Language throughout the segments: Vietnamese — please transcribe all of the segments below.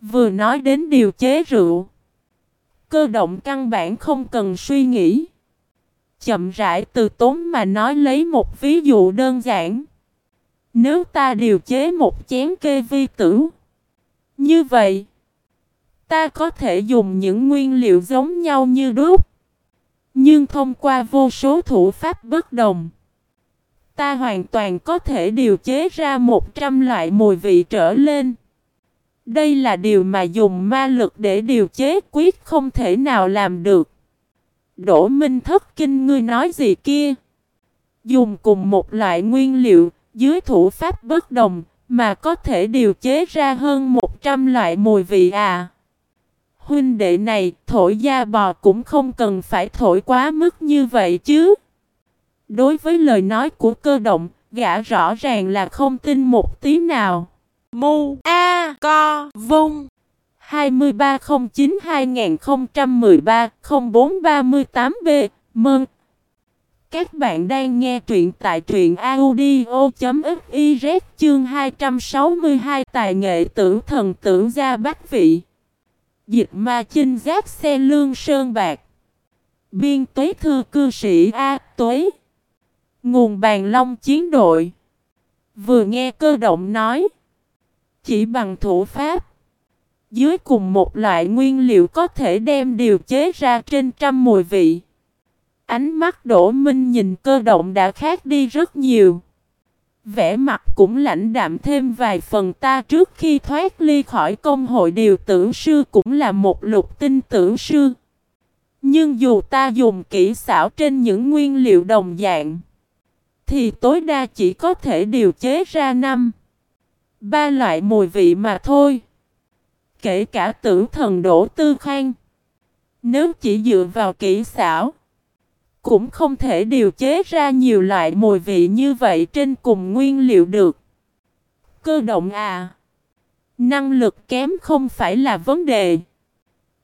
Vừa nói đến điều chế rượu. Cơ động căn bản không cần suy nghĩ. Chậm rãi từ tốn mà nói lấy một ví dụ đơn giản. Nếu ta điều chế một chén kê vi tử. Như vậy, ta có thể dùng những nguyên liệu giống nhau như đúc. Nhưng thông qua vô số thủ pháp bất đồng, ta hoàn toàn có thể điều chế ra 100 loại mùi vị trở lên. Đây là điều mà dùng ma lực để điều chế quyết không thể nào làm được. Đỗ Minh thất kinh ngươi nói gì kia? Dùng cùng một loại nguyên liệu, dưới thủ pháp bất đồng, mà có thể điều chế ra hơn 100 loại mùi vị à. Huynh đệ này, thổi da bò cũng không cần phải thổi quá mức như vậy chứ. Đối với lời nói của cơ động, gã rõ ràng là không tin một tí nào. Mu A Co, Vung. 2309-2013-0438B Mừng! Các bạn đang nghe truyện tại truyện audio.fiz chương 262 Tài nghệ tử thần tử gia bách vị. Dịch ma chinh giáp xe lương sơn bạc. Biên tuế thư cư sĩ A tuế. Nguồn bàn long chiến đội. Vừa nghe cơ động nói chỉ bằng thủ pháp Dưới cùng một loại nguyên liệu có thể đem điều chế ra trên trăm mùi vị Ánh mắt Đỗ Minh nhìn cơ động đã khác đi rất nhiều. Vẻ mặt cũng lãnh đạm thêm vài phần ta trước khi thoát ly khỏi công hội điều tử sư cũng là một lục tinh tử sư. Nhưng dù ta dùng kỹ xảo trên những nguyên liệu đồng dạng, thì tối đa chỉ có thể điều chế ra năm ba loại mùi vị mà thôi. Kể cả tử thần đổ tư khang. Nếu chỉ dựa vào kỹ xảo, cũng không thể điều chế ra nhiều loại mùi vị như vậy trên cùng nguyên liệu được. Cơ động à! Năng lực kém không phải là vấn đề.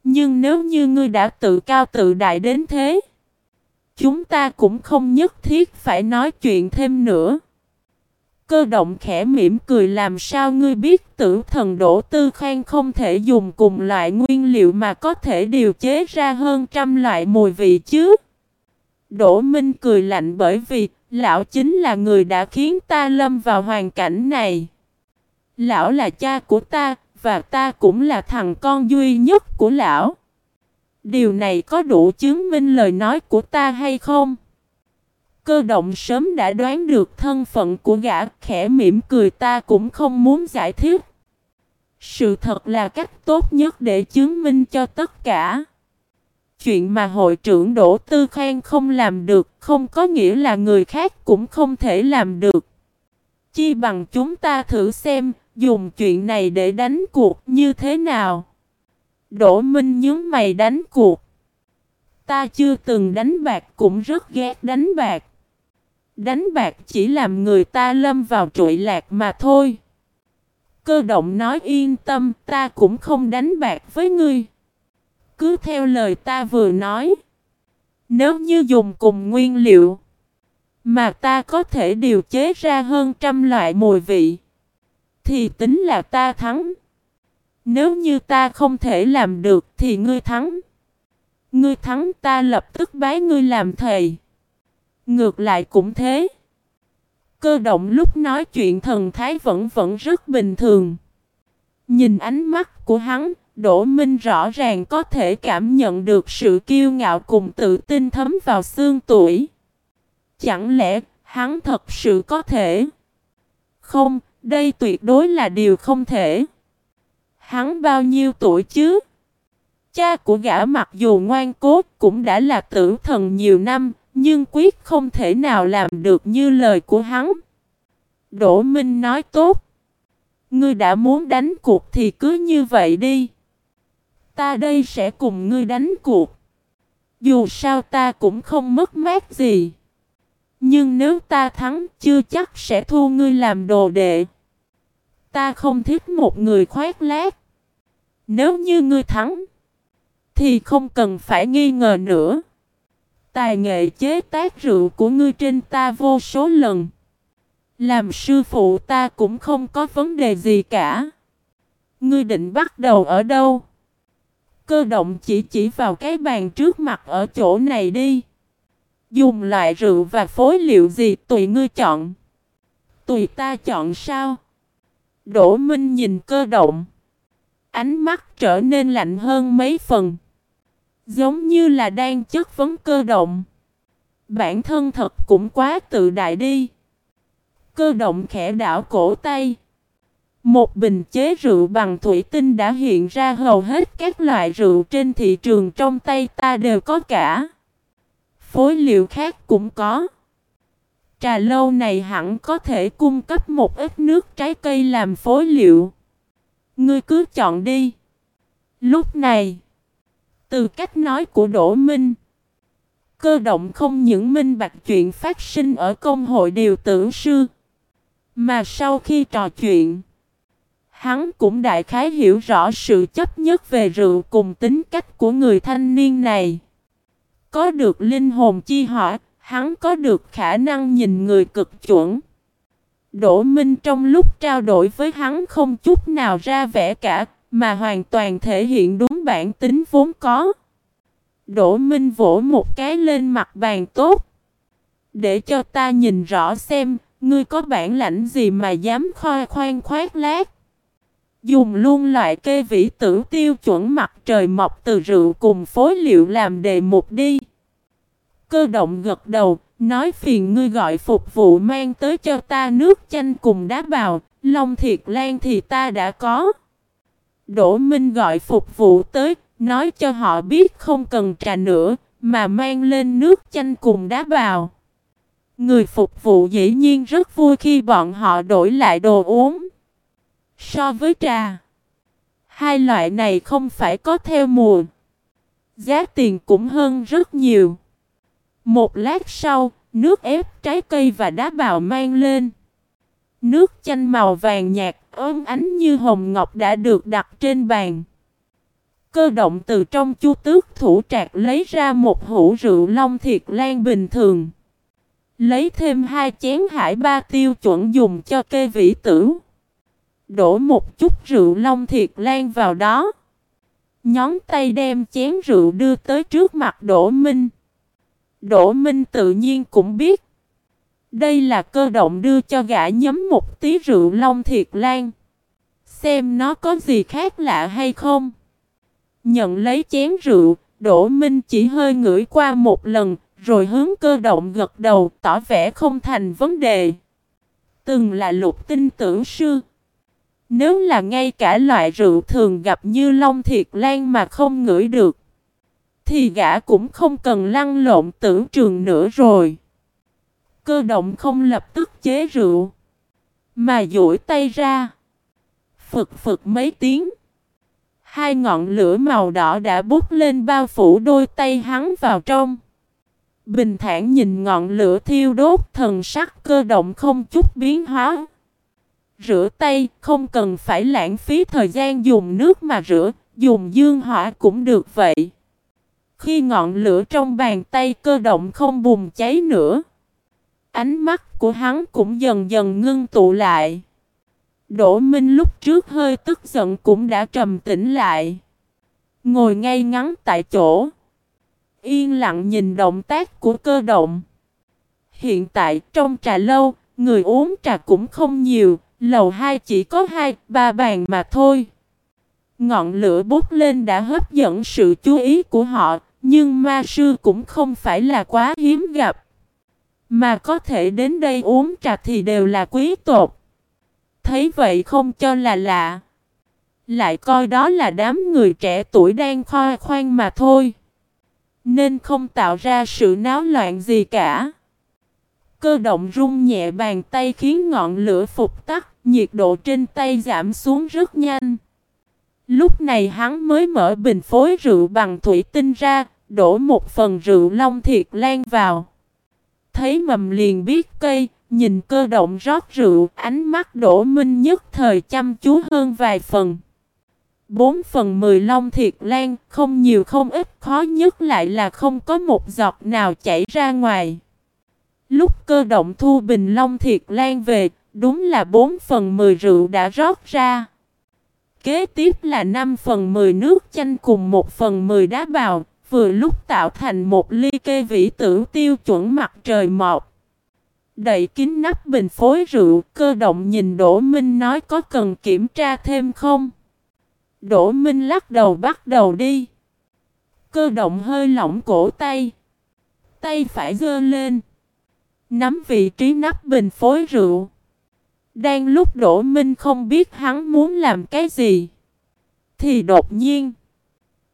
Nhưng nếu như ngươi đã tự cao tự đại đến thế, chúng ta cũng không nhất thiết phải nói chuyện thêm nữa. Cơ động khẽ mỉm cười làm sao ngươi biết tử thần đổ tư khang không thể dùng cùng loại nguyên liệu mà có thể điều chế ra hơn trăm loại mùi vị chứ. Đỗ Minh cười lạnh bởi vì lão chính là người đã khiến ta lâm vào hoàn cảnh này. Lão là cha của ta và ta cũng là thằng con duy nhất của lão. Điều này có đủ chứng minh lời nói của ta hay không? Cơ động sớm đã đoán được thân phận của gã, khẽ mỉm cười, ta cũng không muốn giải thích. Sự thật là cách tốt nhất để chứng minh cho tất cả. Chuyện mà hội trưởng Đỗ Tư Khang không làm được, không có nghĩa là người khác cũng không thể làm được. Chi bằng chúng ta thử xem, dùng chuyện này để đánh cuộc như thế nào. Đỗ Minh nhớ mày đánh cuộc. Ta chưa từng đánh bạc, cũng rất ghét đánh bạc. Đánh bạc chỉ làm người ta lâm vào trụi lạc mà thôi. Cơ động nói yên tâm, ta cũng không đánh bạc với ngươi. Cứ theo lời ta vừa nói. Nếu như dùng cùng nguyên liệu. Mà ta có thể điều chế ra hơn trăm loại mùi vị. Thì tính là ta thắng. Nếu như ta không thể làm được thì ngươi thắng. Ngươi thắng, ta lập tức bái ngươi làm thầy. Ngược lại cũng thế. Cơ động lúc nói chuyện thần thái vẫn vẫn rất bình thường. Nhìn ánh mắt của hắn, Đỗ Minh rõ ràng có thể cảm nhận được sự kiêu ngạo cùng tự tin thấm vào xương tuổi. Chẳng lẽ hắn thật sự có thể? Không, đây tuyệt đối là điều không thể. Hắn bao nhiêu tuổi chứ? Cha của gã mặc dù ngoan cố cũng đã là tử thần nhiều năm, nhưng quyết không thể nào làm được như lời của hắn. Đỗ Minh nói tốt. Ngươi đã muốn đánh cuộc thì cứ như vậy đi. Ta đây sẽ cùng ngươi đánh cuộc. Dù sao ta cũng không mất mát gì. Nhưng nếu ta thắng, chưa chắc sẽ thu ngươi làm đồ đệ. Ta không thích một người khoét lác. Nếu như ngươi thắng. Thì không cần phải nghi ngờ nữa. Tài nghệ chế tác rượu của ngươi trên ta vô số lần. Làm sư phụ ta cũng không có vấn đề gì cả. Ngươi định bắt đầu ở đâu? Cơ động chỉ chỉ vào cái bàn trước mặt ở chỗ này đi. Dùng loại rượu và phối liệu gì tùy ngươi chọn. Tùy ta chọn sao? Đỗ Minh nhìn cơ động. Ánh mắt trở nên lạnh hơn mấy phần. Giống như là đang chất vấn cơ động. Bản thân thật cũng quá tự đại đi. Cơ động khẽ đảo cổ tay. Một bình chế rượu bằng thủy tinh đã hiện ra hầu hết các loại rượu trên thị trường trong tay ta đều có cả. Phối liệu khác cũng có. Trà lâu này hẳn có thể cung cấp một ít nước trái cây làm phối liệu. Ngươi cứ chọn đi. Lúc này, từ cách nói của Đỗ Minh, cơ động không những minh bạch chuyện phát sinh ở công hội điều tử sư, mà sau khi trò chuyện, hắn cũng đại khái hiểu rõ sự chấp nhất về rượu cùng tính cách của người thanh niên này. Có được linh hồn chi hỏa, hắn có được khả năng nhìn người cực chuẩn. Đỗ Minh trong lúc trao đổi với hắn không chút nào ra vẻ cả, mà hoàn toàn thể hiện đúng bản tính vốn có. Đỗ Minh vỗ một cái lên mặt bàn tốt. Để cho ta nhìn rõ xem, ngươi có bản lãnh gì mà dám khoa khoan khoát lát. Dùng luôn loại kê vĩ tử tiêu chuẩn mặt trời mọc từ rượu cùng phối liệu làm đề mục đi. Cơ động gật đầu, nói phiền ngươi gọi phục vụ mang tới cho ta nước chanh cùng đá bào, long thiệt lan thì ta đã có. Đỗ Minh gọi phục vụ tới, nói cho họ biết không cần trà nữa, mà mang lên nước chanh cùng đá bào. Người phục vụ dĩ nhiên rất vui khi bọn họ đổi lại đồ uống. So với trà, hai loại này không phải có theo mùa. Giá tiền cũng hơn rất nhiều. Một lát sau, nước ép trái cây và đá bào mang lên. Nước chanh màu vàng nhạt, ốm ánh như hồng ngọc đã được đặt trên bàn. Cơ động từ trong chu tước thủ trạc lấy ra một hũ rượu long thiệt lan bình thường. Lấy thêm hai chén hải ba tiêu chuẩn dùng cho kê vĩ tử. Đổ một chút rượu long thiệt lan vào đó. Nhón tay đem chén rượu đưa tới trước mặt Đỗ Minh. Đỗ Minh tự nhiên cũng biết. Đây là cơ động đưa cho gã nhấm một tí rượu long thiệt lan. Xem nó có gì khác lạ hay không. Nhận lấy chén rượu, Đỗ Minh chỉ hơi ngửi qua một lần, rồi hướng cơ động gật đầu tỏ vẻ không thành vấn đề. Từng là lục tinh tưởng sư. Nếu là ngay cả loại rượu thường gặp như long thiệt lan mà không ngửi được thì gã cũng không cần lăn lộn tưởng trường nữa rồi. Cơ động không lập tức chế rượu, mà duỗi tay ra. Phực phực mấy tiếng. Hai ngọn lửa màu đỏ đã bút lên bao phủ đôi tay hắn vào trong. Bình thản nhìn ngọn lửa thiêu đốt thần sắc cơ động không chút biến hóa. Rửa tay không cần phải lãng phí thời gian dùng nước mà rửa, dùng dương hỏa cũng được vậy. Khi ngọn lửa trong bàn tay cơ động không bùng cháy nữa, ánh mắt của hắn cũng dần dần ngưng tụ lại. Đỗ Minh lúc trước hơi tức giận cũng đã trầm tĩnh lại. Ngồi ngay ngắn tại chỗ. Yên lặng nhìn động tác của cơ động. Hiện tại trong trà lâu, người uống trà cũng không nhiều, lầu hai chỉ có hai, ba bàn mà thôi. Ngọn lửa bốc lên đã hấp dẫn sự chú ý của họ, nhưng ma sư cũng không phải là quá hiếm gặp. Mà có thể đến đây uống trà thì đều là quý tộc. Thấy vậy không cho là lạ. Lại coi đó là đám người trẻ tuổi đang khoa khoan mà thôi. Nên không tạo ra sự náo loạn gì cả. Cơ động rung nhẹ bàn tay khiến ngọn lửa phục tắt, nhiệt độ trên tay giảm xuống rất nhanh. Lúc này hắn mới mở bình phối rượu bằng thủy tinh ra, Đổ một phần rượu long thiệt lan vào. Thấy mầm liền biết cây, nhìn cơ động rót rượu, ánh mắt đổ minh nhất thời chăm chú hơn vài phần. Bốn phần mười long thiệt lan, không nhiều không ít, khó nhất lại là không có một giọt nào chảy ra ngoài. Lúc cơ động thu bình long thiệt lan về, đúng là bốn phần mười rượu đã rót ra. kế tiếp là 5 phần 10 nước chanh cùng 1 phần 10 đá bào, vừa lúc tạo thành một ly kê vĩ tử tiêu chuẩn mặt trời mọc. Đậy kín nắp bình phối rượu, cơ động nhìn Đỗ Minh nói có cần kiểm tra thêm không? Đỗ Minh lắc đầu bắt đầu đi. Cơ động hơi lỏng cổ tay. Tay phải gơ lên. Nắm vị trí nắp bình phối rượu. Đang lúc Đỗ Minh không biết hắn muốn làm cái gì. Thì đột nhiên.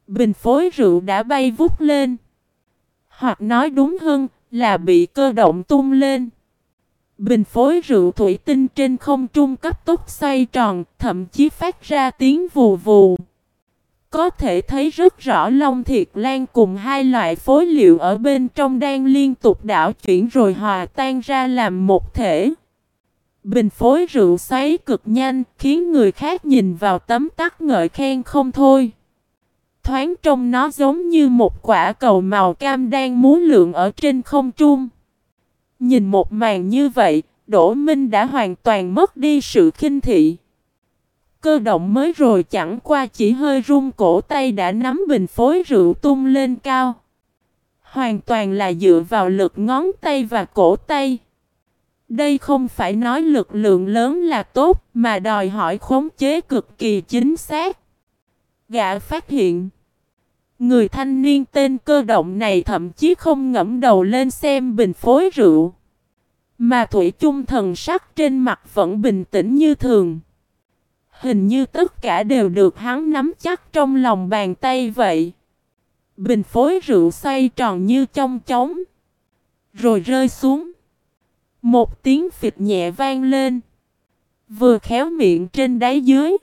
Bình phối rượu đã bay vút lên. Hoặc nói đúng hơn là bị cơ động tung lên. Bình phối rượu thủy tinh trên không trung cấp tốc xoay tròn, thậm chí phát ra tiếng vù vù. Có thể thấy rất rõ Long Thiệt Lan cùng hai loại phối liệu ở bên trong đang liên tục đảo chuyển rồi hòa tan ra làm một thể. Bình phối rượu xoáy cực nhanh khiến người khác nhìn vào tấm tắc ngợi khen không thôi. Thoáng trong nó giống như một quả cầu màu cam đang múa lượng ở trên không trung. Nhìn một màn như vậy, Đỗ Minh đã hoàn toàn mất đi sự khinh thị. Cơ động mới rồi chẳng qua chỉ hơi run cổ tay đã nắm bình phối rượu tung lên cao. Hoàn toàn là dựa vào lực ngón tay và cổ tay. Đây không phải nói lực lượng lớn là tốt mà đòi hỏi khống chế cực kỳ chính xác. Gã phát hiện. Người thanh niên tên cơ động này thậm chí không ngẫm đầu lên xem bình phối rượu. Mà Thủy chung thần sắc trên mặt vẫn bình tĩnh như thường. Hình như tất cả đều được hắn nắm chắc trong lòng bàn tay vậy. Bình phối rượu xoay tròn như trong chóng. Rồi rơi xuống. Một tiếng phịch nhẹ vang lên. Vừa khéo miệng trên đáy dưới.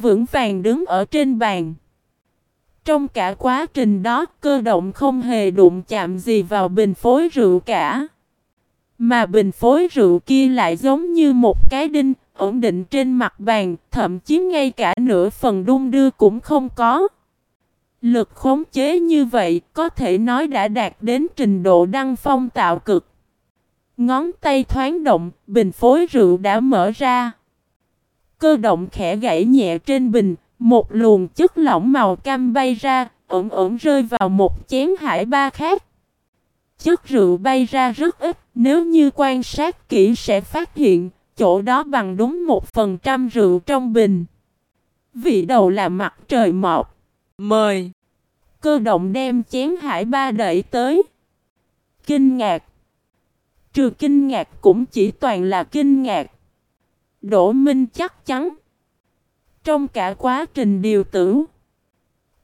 Vững vàng đứng ở trên bàn. Trong cả quá trình đó cơ động không hề đụng chạm gì vào bình phối rượu cả. Mà bình phối rượu kia lại giống như một cái đinh ổn định trên mặt bàn, thậm chí ngay cả nửa phần đung đưa cũng không có. Lực khống chế như vậy có thể nói đã đạt đến trình độ đăng phong tạo cực. Ngón tay thoáng động, bình phối rượu đã mở ra. Cơ động khẽ gãy nhẹ trên bình, một luồng chất lỏng màu cam bay ra, ẩn ẩn rơi vào một chén hải ba khác. Chất rượu bay ra rất ít, nếu như quan sát kỹ sẽ phát hiện, chỗ đó bằng đúng một phần trăm rượu trong bình. Vị đầu là mặt trời mọc. Mời. Cơ động đem chén hải ba đẩy tới. Kinh ngạc. Trừ kinh ngạc cũng chỉ toàn là kinh ngạc. Đỗ Minh chắc chắn. Trong cả quá trình điều tử.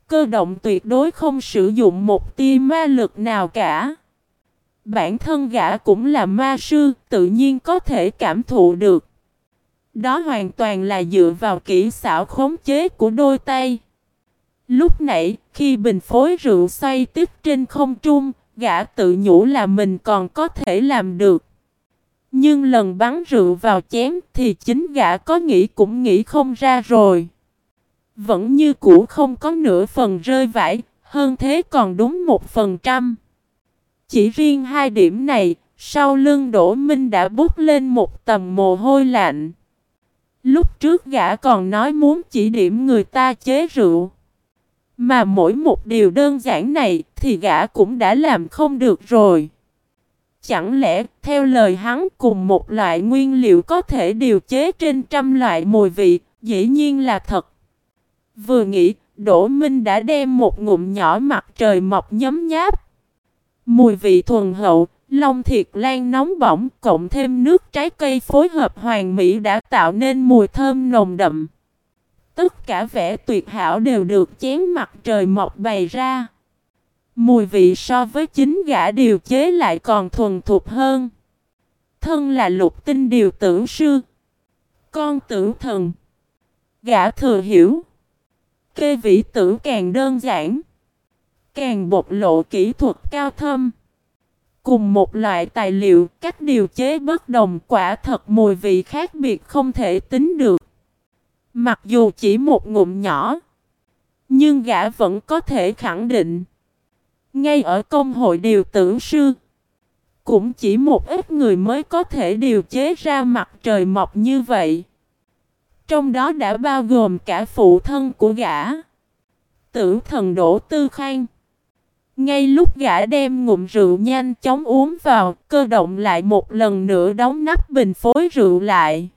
Cơ động tuyệt đối không sử dụng một tia ma lực nào cả. Bản thân gã cũng là ma sư, tự nhiên có thể cảm thụ được. Đó hoàn toàn là dựa vào kỹ xảo khống chế của đôi tay. Lúc nãy, khi bình phối rượu xoay tiếp trên không trung, gã tự nhủ là mình còn có thể làm được. Nhưng lần bắn rượu vào chén thì chính gã có nghĩ cũng nghĩ không ra rồi. Vẫn như cũ không có nửa phần rơi vãi, hơn thế còn đúng một phần trăm. Chỉ riêng hai điểm này, sau lưng Đỗ Minh đã bút lên một tầm mồ hôi lạnh. Lúc trước gã còn nói muốn chỉ điểm người ta chế rượu. Mà mỗi một điều đơn giản này thì gã cũng đã làm không được rồi. Chẳng lẽ theo lời hắn cùng một loại nguyên liệu có thể điều chế trên trăm loại mùi vị, dĩ nhiên là thật. Vừa nghĩ, Đỗ Minh đã đem một ngụm nhỏ mặt trời mọc nhấm nháp. Mùi vị thuần hậu, long thiệt lan nóng bỏng cộng thêm nước trái cây phối hợp hoàn mỹ đã tạo nên mùi thơm nồng đậm. Tất cả vẻ tuyệt hảo đều được chén mặt trời mọc bày ra. Mùi vị so với chính gã điều chế lại còn thuần thục hơn. Thân là lục tinh điều tử sư. Con tử thần. Gã thừa hiểu. Kê vĩ tử càng đơn giản. Càng bộc lộ kỹ thuật cao thâm. Cùng một loại tài liệu, cách điều chế bất đồng quả thật mùi vị khác biệt không thể tính được. Mặc dù chỉ một ngụm nhỏ, nhưng gã vẫn có thể khẳng định. Ngay ở công hội điều tử sư, cũng chỉ một ít người mới có thể điều chế ra mặt trời mọc như vậy. Trong đó đã bao gồm cả phụ thân của gã. Tử thần Đỗ Tư Khang. Ngay lúc gã đem ngụm rượu nhanh chóng uống vào, cơ động lại một lần nữa đóng nắp bình phối rượu lại.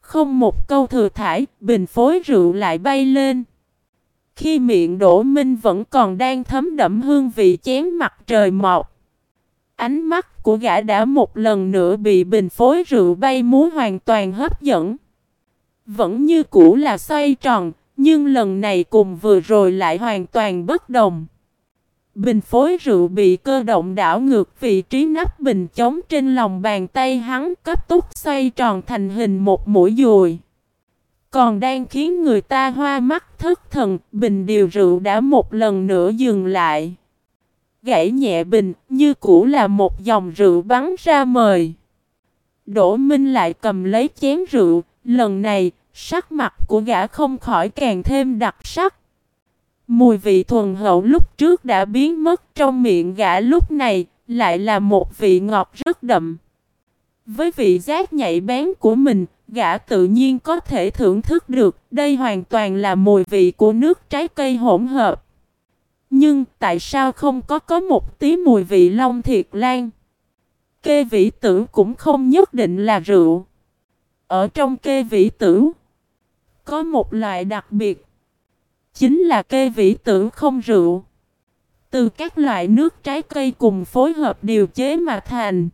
Không một câu thừa thải, bình phối rượu lại bay lên. Khi miệng đổ Minh vẫn còn đang thấm đậm hương vị chén mặt trời mọc. Ánh mắt của gã đã một lần nữa bị bình phối rượu bay múa hoàn toàn hấp dẫn. Vẫn như cũ là xoay tròn, nhưng lần này cùng vừa rồi lại hoàn toàn bất đồng. Bình phối rượu bị cơ động đảo ngược vị trí nắp bình chống trên lòng bàn tay hắn cấp tốc xoay tròn thành hình một mũi dùi. Còn đang khiến người ta hoa mắt thất thần, bình điều rượu đã một lần nữa dừng lại. Gãy nhẹ bình, như cũ là một dòng rượu bắn ra mời. Đỗ Minh lại cầm lấy chén rượu, lần này, sắc mặt của gã không khỏi càng thêm đặc sắc. Mùi vị thuần hậu lúc trước đã biến mất trong miệng gã lúc này, lại là một vị ngọt rất đậm. Với vị giác nhạy bén của mình, gã tự nhiên có thể thưởng thức được, đây hoàn toàn là mùi vị của nước trái cây hỗn hợp. Nhưng tại sao không có có một tí mùi vị long thiệt lan? Kê vĩ tử cũng không nhất định là rượu. Ở trong kê vĩ tử, có một loại đặc biệt. Chính là kê vĩ tử không rượu. Từ các loại nước trái cây cùng phối hợp điều chế mà thành.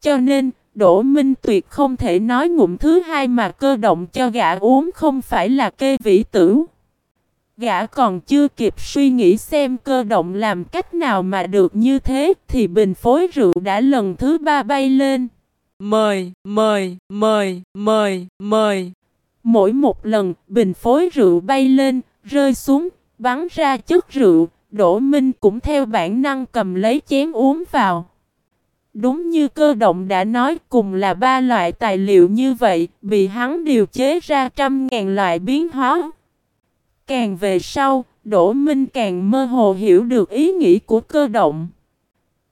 Cho nên, Đỗ Minh Tuyệt không thể nói ngụm thứ hai mà cơ động cho gã uống không phải là kê vĩ tử. Gã còn chưa kịp suy nghĩ xem cơ động làm cách nào mà được như thế thì bình phối rượu đã lần thứ ba bay lên. Mời, mời, mời, mời, mời. Mỗi một lần bình phối rượu bay lên, rơi xuống, bắn ra chất rượu, Đỗ Minh cũng theo bản năng cầm lấy chén uống vào. Đúng như cơ động đã nói cùng là ba loại tài liệu như vậy, bị hắn điều chế ra trăm ngàn loại biến hóa. Càng về sau, Đỗ Minh càng mơ hồ hiểu được ý nghĩ của cơ động.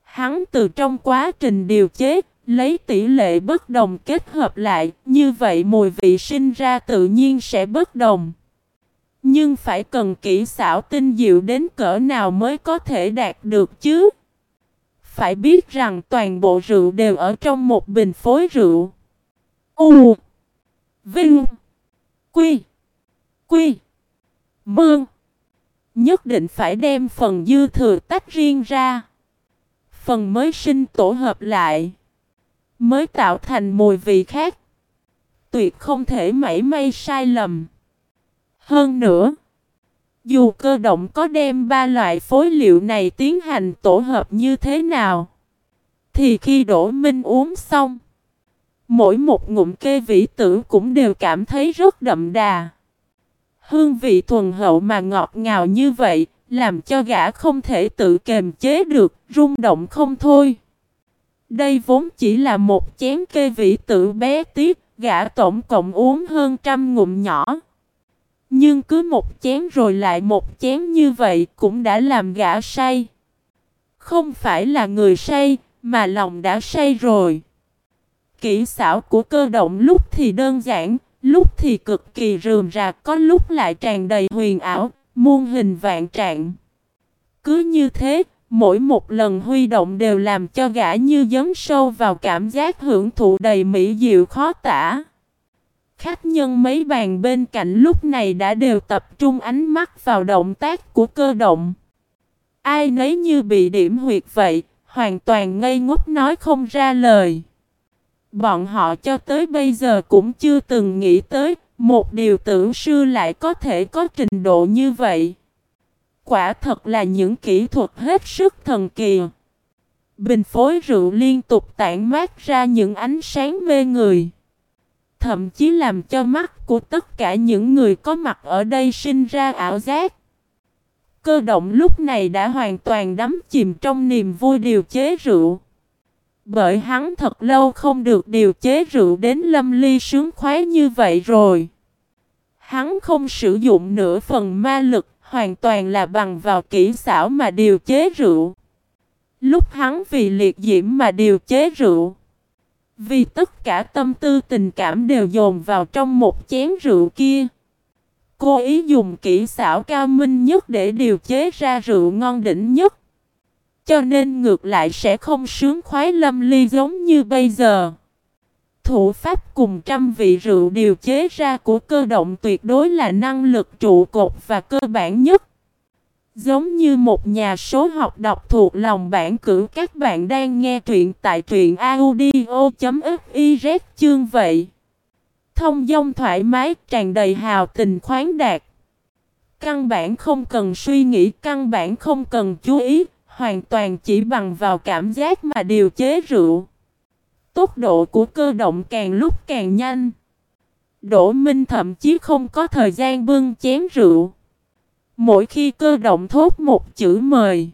Hắn từ trong quá trình điều chế, lấy tỷ lệ bất đồng kết hợp lại, như vậy mùi vị sinh ra tự nhiên sẽ bất đồng. Nhưng phải cần kỹ xảo tinh diệu đến cỡ nào mới có thể đạt được chứ? Phải biết rằng toàn bộ rượu đều ở trong một bình phối rượu. U, Vinh, Quy Quy, Mương Nhất định phải đem phần dư thừa tách riêng ra. Phần mới sinh tổ hợp lại. Mới tạo thành mùi vị khác. Tuyệt không thể mảy may sai lầm. Hơn nữa. Dù cơ động có đem ba loại phối liệu này tiến hành tổ hợp như thế nào. Thì khi đổ minh uống xong. Mỗi một ngụm kê vĩ tử cũng đều cảm thấy rất đậm đà. Hương vị thuần hậu mà ngọt ngào như vậy, làm cho gã không thể tự kềm chế được, rung động không thôi. Đây vốn chỉ là một chén kê vị tử bé tiết gã tổng cộng uống hơn trăm ngụm nhỏ. Nhưng cứ một chén rồi lại một chén như vậy cũng đã làm gã say. Không phải là người say, mà lòng đã say rồi. Kỹ xảo của cơ động lúc thì đơn giản, Lúc thì cực kỳ rườm rà, có lúc lại tràn đầy huyền ảo, muôn hình vạn trạng. Cứ như thế, mỗi một lần huy động đều làm cho gã như dấn sâu vào cảm giác hưởng thụ đầy mỹ diệu khó tả. Khách nhân mấy bàn bên cạnh lúc này đã đều tập trung ánh mắt vào động tác của cơ động. Ai nấy như bị điểm huyệt vậy, hoàn toàn ngây ngốc nói không ra lời. Bọn họ cho tới bây giờ cũng chưa từng nghĩ tới, một điều tưởng sư lại có thể có trình độ như vậy. Quả thật là những kỹ thuật hết sức thần kỳ. Bình phối rượu liên tục tản mát ra những ánh sáng mê người. Thậm chí làm cho mắt của tất cả những người có mặt ở đây sinh ra ảo giác. Cơ động lúc này đã hoàn toàn đắm chìm trong niềm vui điều chế rượu. Bởi hắn thật lâu không được điều chế rượu đến lâm ly sướng khoái như vậy rồi. Hắn không sử dụng nửa phần ma lực, hoàn toàn là bằng vào kỹ xảo mà điều chế rượu. Lúc hắn vì liệt diễm mà điều chế rượu, vì tất cả tâm tư tình cảm đều dồn vào trong một chén rượu kia. Cô ý dùng kỹ xảo cao minh nhất để điều chế ra rượu ngon đỉnh nhất. Cho nên ngược lại sẽ không sướng khoái lâm ly giống như bây giờ. Thủ pháp cùng trăm vị rượu điều chế ra của cơ động tuyệt đối là năng lực trụ cột và cơ bản nhất. Giống như một nhà số học đọc thuộc lòng bản cử các bạn đang nghe truyện tại truyện audio.fiz chương vậy. Thông dong thoải mái tràn đầy hào tình khoáng đạt. Căn bản không cần suy nghĩ, căn bản không cần chú ý, hoàn toàn chỉ bằng vào cảm giác mà điều chế rượu. Tốc độ của cơ động càng lúc càng nhanh. Đỗ Minh thậm chí không có thời gian bưng chén rượu. Mỗi khi cơ động thốt một chữ mời,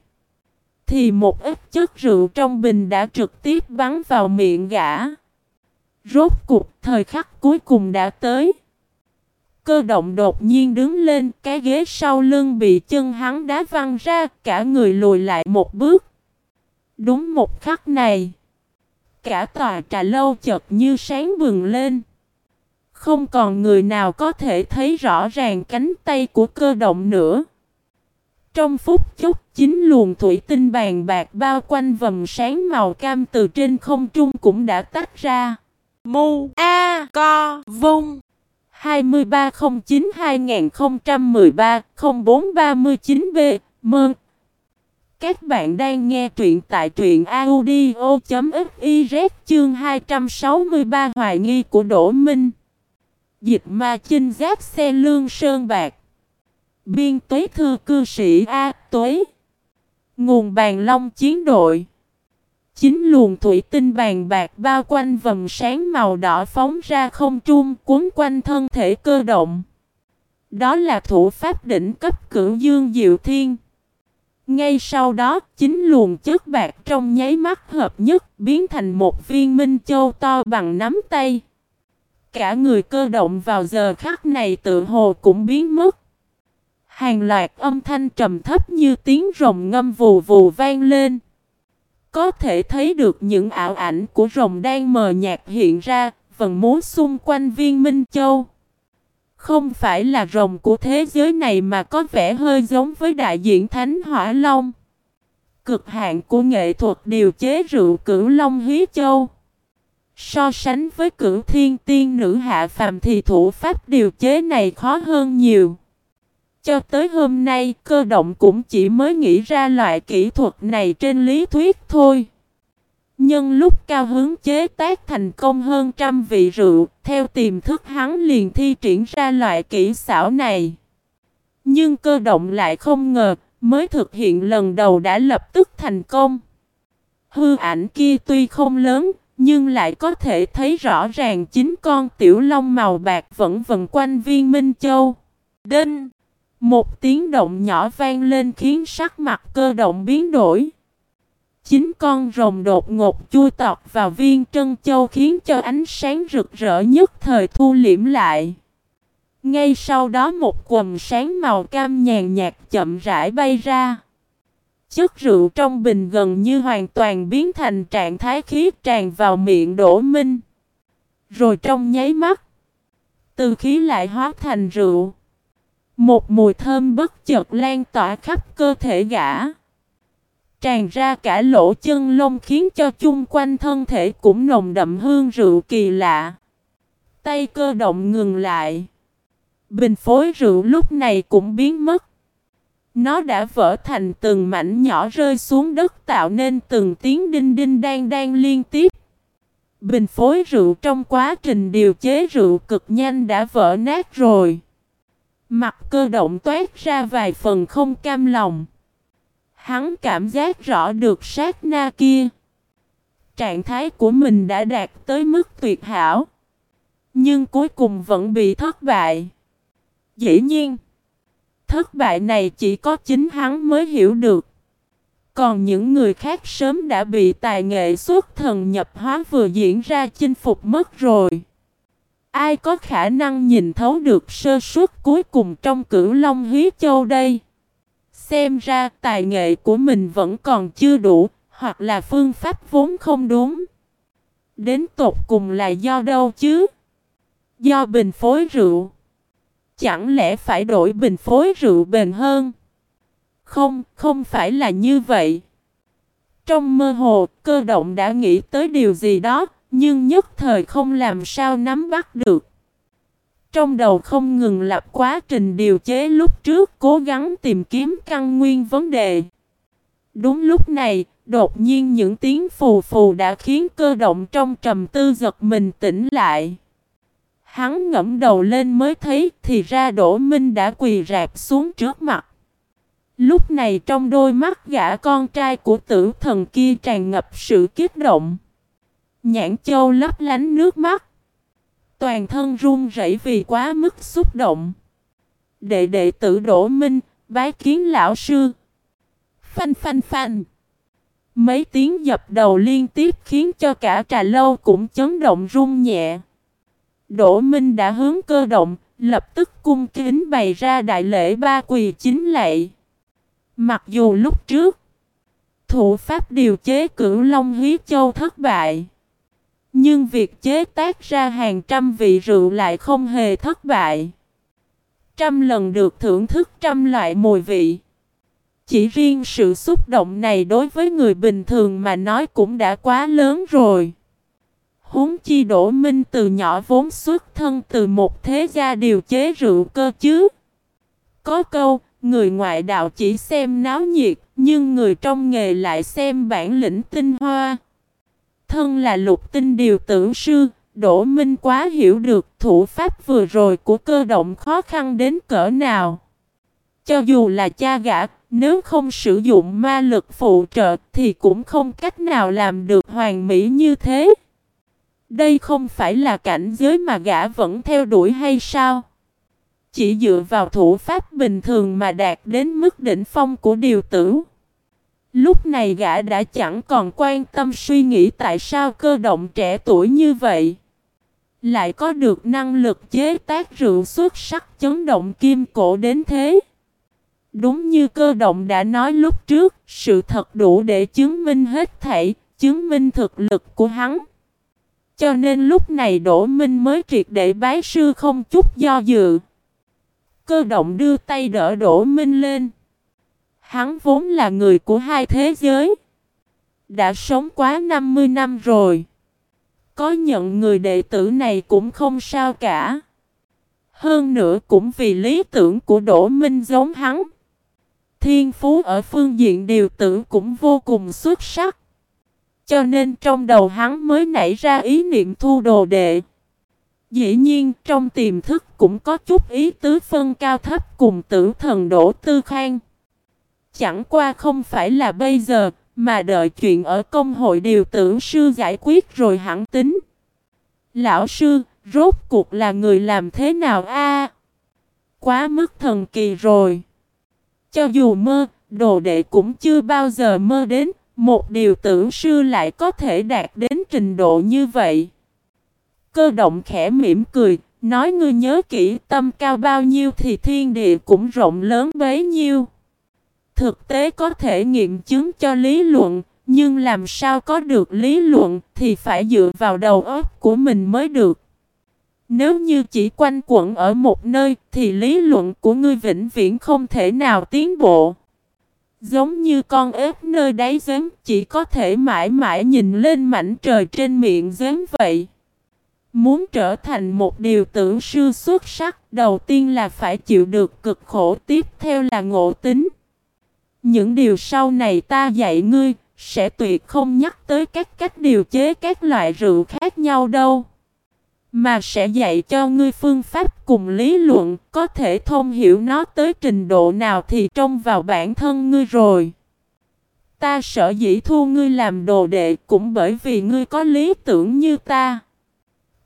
thì một ít chất rượu trong bình đã trực tiếp bắn vào miệng gã. Rốt cục thời khắc cuối cùng đã tới. Cơ động đột nhiên đứng lên, cái ghế sau lưng bị chân hắn đá văng ra, cả người lùi lại một bước. Đúng một khắc này, cả tòa trà lâu chợt như sáng bừng lên. Không còn người nào có thể thấy rõ ràng cánh tay của cơ động nữa. Trong phút chốc, chính luồng thủy tinh bàn bạc bao quanh vầng sáng màu cam từ trên không trung cũng đã tách ra. Mu A Co Vung 2309-2013-0439B Mơn Các bạn đang nghe truyện tại truyện audio.fiz chương 263 Hoài nghi của Đỗ Minh Dịch ma chinh giáp xe lương sơn bạc Biên tuế thư cư sĩ A tuế Nguồn bàn long chiến đội Chính luồng thủy tinh bàn bạc bao quanh vầng sáng màu đỏ phóng ra không trung cuốn quanh thân thể cơ động. Đó là thủ pháp đỉnh cấp cửu dương diệu thiên. Ngay sau đó, chính luồng chất bạc trong nháy mắt hợp nhất biến thành một viên minh châu to bằng nắm tay. Cả người cơ động vào giờ khắc này tự hồ cũng biến mất. Hàng loạt âm thanh trầm thấp như tiếng rồng ngâm vù vù vang lên. Có thể thấy được những ảo ảnh của rồng đang mờ nhạt hiện ra, vần múa xung quanh viên Minh Châu. Không phải là rồng của thế giới này mà có vẻ hơi giống với đại diện Thánh Hỏa Long. Cực hạn của nghệ thuật điều chế rượu cửu Long Hí Châu. So sánh với cửu thiên tiên nữ hạ phàm thì thủ pháp điều chế này khó hơn nhiều. Cho tới hôm nay cơ động cũng chỉ mới nghĩ ra loại kỹ thuật này trên lý thuyết thôi. nhưng lúc cao hướng chế tác thành công hơn trăm vị rượu, theo tiềm thức hắn liền thi triển ra loại kỹ xảo này. Nhưng cơ động lại không ngờ, mới thực hiện lần đầu đã lập tức thành công. Hư ảnh kia tuy không lớn, nhưng lại có thể thấy rõ ràng chính con tiểu long màu bạc vẫn vần quanh viên Minh Châu. Đinh! Một tiếng động nhỏ vang lên khiến sắc mặt cơ động biến đổi. Chính con rồng đột ngột chui tọt vào viên trân châu khiến cho ánh sáng rực rỡ nhất thời thu liễm lại. Ngay sau đó một quầm sáng màu cam nhàn nhạt chậm rãi bay ra. Chất rượu trong bình gần như hoàn toàn biến thành trạng thái khí tràn vào miệng đổ minh. Rồi trong nháy mắt, từ khí lại hóa thành rượu. Một mùi thơm bất chợt lan tỏa khắp cơ thể gã. Tràn ra cả lỗ chân lông khiến cho chung quanh thân thể cũng nồng đậm hương rượu kỳ lạ. Tay cơ động ngừng lại. Bình phối rượu lúc này cũng biến mất. Nó đã vỡ thành từng mảnh nhỏ rơi xuống đất tạo nên từng tiếng đinh đinh đang đang liên tiếp. Bình phối rượu trong quá trình điều chế rượu cực nhanh đã vỡ nát rồi. Mặt cơ động toát ra vài phần không cam lòng. Hắn cảm giác rõ được sát na kia. Trạng thái của mình đã đạt tới mức tuyệt hảo. Nhưng cuối cùng vẫn bị thất bại. Dĩ nhiên, thất bại này chỉ có chính hắn mới hiểu được. Còn những người khác sớm đã bị tài nghệ xuất thần nhập hóa vừa diễn ra chinh phục mất rồi. Ai có khả năng nhìn thấu được sơ suất cuối cùng trong cửu Long Hí Châu đây? Xem ra tài nghệ của mình vẫn còn chưa đủ, hoặc là phương pháp vốn không đúng. Đến tột cùng là do đâu chứ? Do bình phối rượu. Chẳng lẽ phải đổi bình phối rượu bền hơn? Không, không phải là như vậy. Trong mơ hồ, cơ động đã nghĩ tới điều gì đó, nhưng nhất thời không làm sao nắm bắt được. Trong đầu không ngừng lặp quá trình điều chế lúc trước cố gắng tìm kiếm căn nguyên vấn đề. Đúng lúc này, đột nhiên những tiếng phù phù đã khiến cơ động trong trầm tư giật mình tỉnh lại. Hắn ngẫm đầu lên mới thấy thì ra Đỗ Minh đã quỳ rạp xuống trước mặt. Lúc này trong đôi mắt gã con trai của tử thần kia tràn ngập sự kích động. Nhãn châu lấp lánh nước mắt. Toàn thân run rẩy vì quá mức xúc động. Đệ đệ tử Đỗ Minh, bái kiến lão sư. Phanh phanh phanh. Mấy tiếng dập đầu liên tiếp khiến cho cả trà lâu cũng chấn động run nhẹ. Đỗ Minh đã hướng cơ động, lập tức cung kính bày ra đại lễ ba quỳ chính lạy. Mặc dù lúc trước, thủ pháp điều chế cửu Long Hí Châu thất bại. Nhưng việc chế tác ra hàng trăm vị rượu lại không hề thất bại. Trăm lần được thưởng thức trăm loại mùi vị. Chỉ riêng sự xúc động này đối với người bình thường mà nói cũng đã quá lớn rồi. Huống chi Đỗ Minh từ nhỏ vốn xuất thân từ một thế gia điều chế rượu cơ chứ. Có câu, người ngoại đạo chỉ xem náo nhiệt, nhưng người trong nghề lại xem bản lĩnh tinh hoa. Thân là lục tinh điều tử sư, Đỗ Minh quá hiểu được thủ pháp vừa rồi của cơ động khó khăn đến cỡ nào. Cho dù là cha gã, nếu không sử dụng ma lực phụ trợ thì cũng không cách nào làm được hoàn mỹ như thế. Đây không phải là cảnh giới mà gã vẫn theo đuổi hay sao? Chỉ dựa vào thủ pháp bình thường mà đạt đến mức đỉnh phong của điều tử. Lúc này gã đã chẳng còn quan tâm suy nghĩ tại sao cơ động trẻ tuổi như vậy. Lại có được năng lực chế tác rượu xuất sắc chấn động kim cổ đến thế. Đúng như cơ động đã nói lúc trước, sự thật đủ để chứng minh hết thảy, chứng minh thực lực của hắn. Cho nên lúc này Đỗ Minh mới triệt để bái sư không chút do dự. Cơ động đưa tay đỡ Đỗ Minh lên. Hắn vốn là người của hai thế giới. Đã sống quá 50 năm rồi. Có nhận người đệ tử này cũng không sao cả. Hơn nữa cũng vì lý tưởng của Đỗ Minh giống hắn. Thiên phú ở phương diện điều tử cũng vô cùng xuất sắc. Cho nên trong đầu hắn mới nảy ra ý niệm thu đồ đệ. Dĩ nhiên trong tiềm thức cũng có chút ý tứ phân cao thấp cùng tử thần Đỗ Tư Khang. Chẳng qua không phải là bây giờ, mà đợi chuyện ở công hội điều tử sư giải quyết rồi hẳn tính. Lão sư, rốt cuộc là người làm thế nào a? quá mức thần kỳ rồi. Cho dù mơ, đồ đệ cũng chưa bao giờ mơ đến, một điều tử sư lại có thể đạt đến trình độ như vậy. Cơ động khẽ mỉm cười, nói ngươi nhớ kỹ tâm cao bao nhiêu thì thiên địa cũng rộng lớn bấy nhiêu. Thực tế có thể nghiệm chứng cho lý luận, nhưng làm sao có được lý luận thì phải dựa vào đầu óc của mình mới được. Nếu như chỉ quanh quẩn ở một nơi thì lý luận của ngươi vĩnh viễn không thể nào tiến bộ. Giống như con ếch nơi đáy giếng, chỉ có thể mãi mãi nhìn lên mảnh trời trên miệng giếng vậy. Muốn trở thành một điều tưởng sư xuất sắc, đầu tiên là phải chịu được cực khổ, tiếp theo là ngộ tính. Những điều sau này ta dạy ngươi, sẽ tuyệt không nhắc tới các cách điều chế các loại rượu khác nhau đâu. Mà sẽ dạy cho ngươi phương pháp cùng lý luận có thể thông hiểu nó tới trình độ nào thì trông vào bản thân ngươi rồi. Ta sợ dĩ thu ngươi làm đồ đệ cũng bởi vì ngươi có lý tưởng như ta.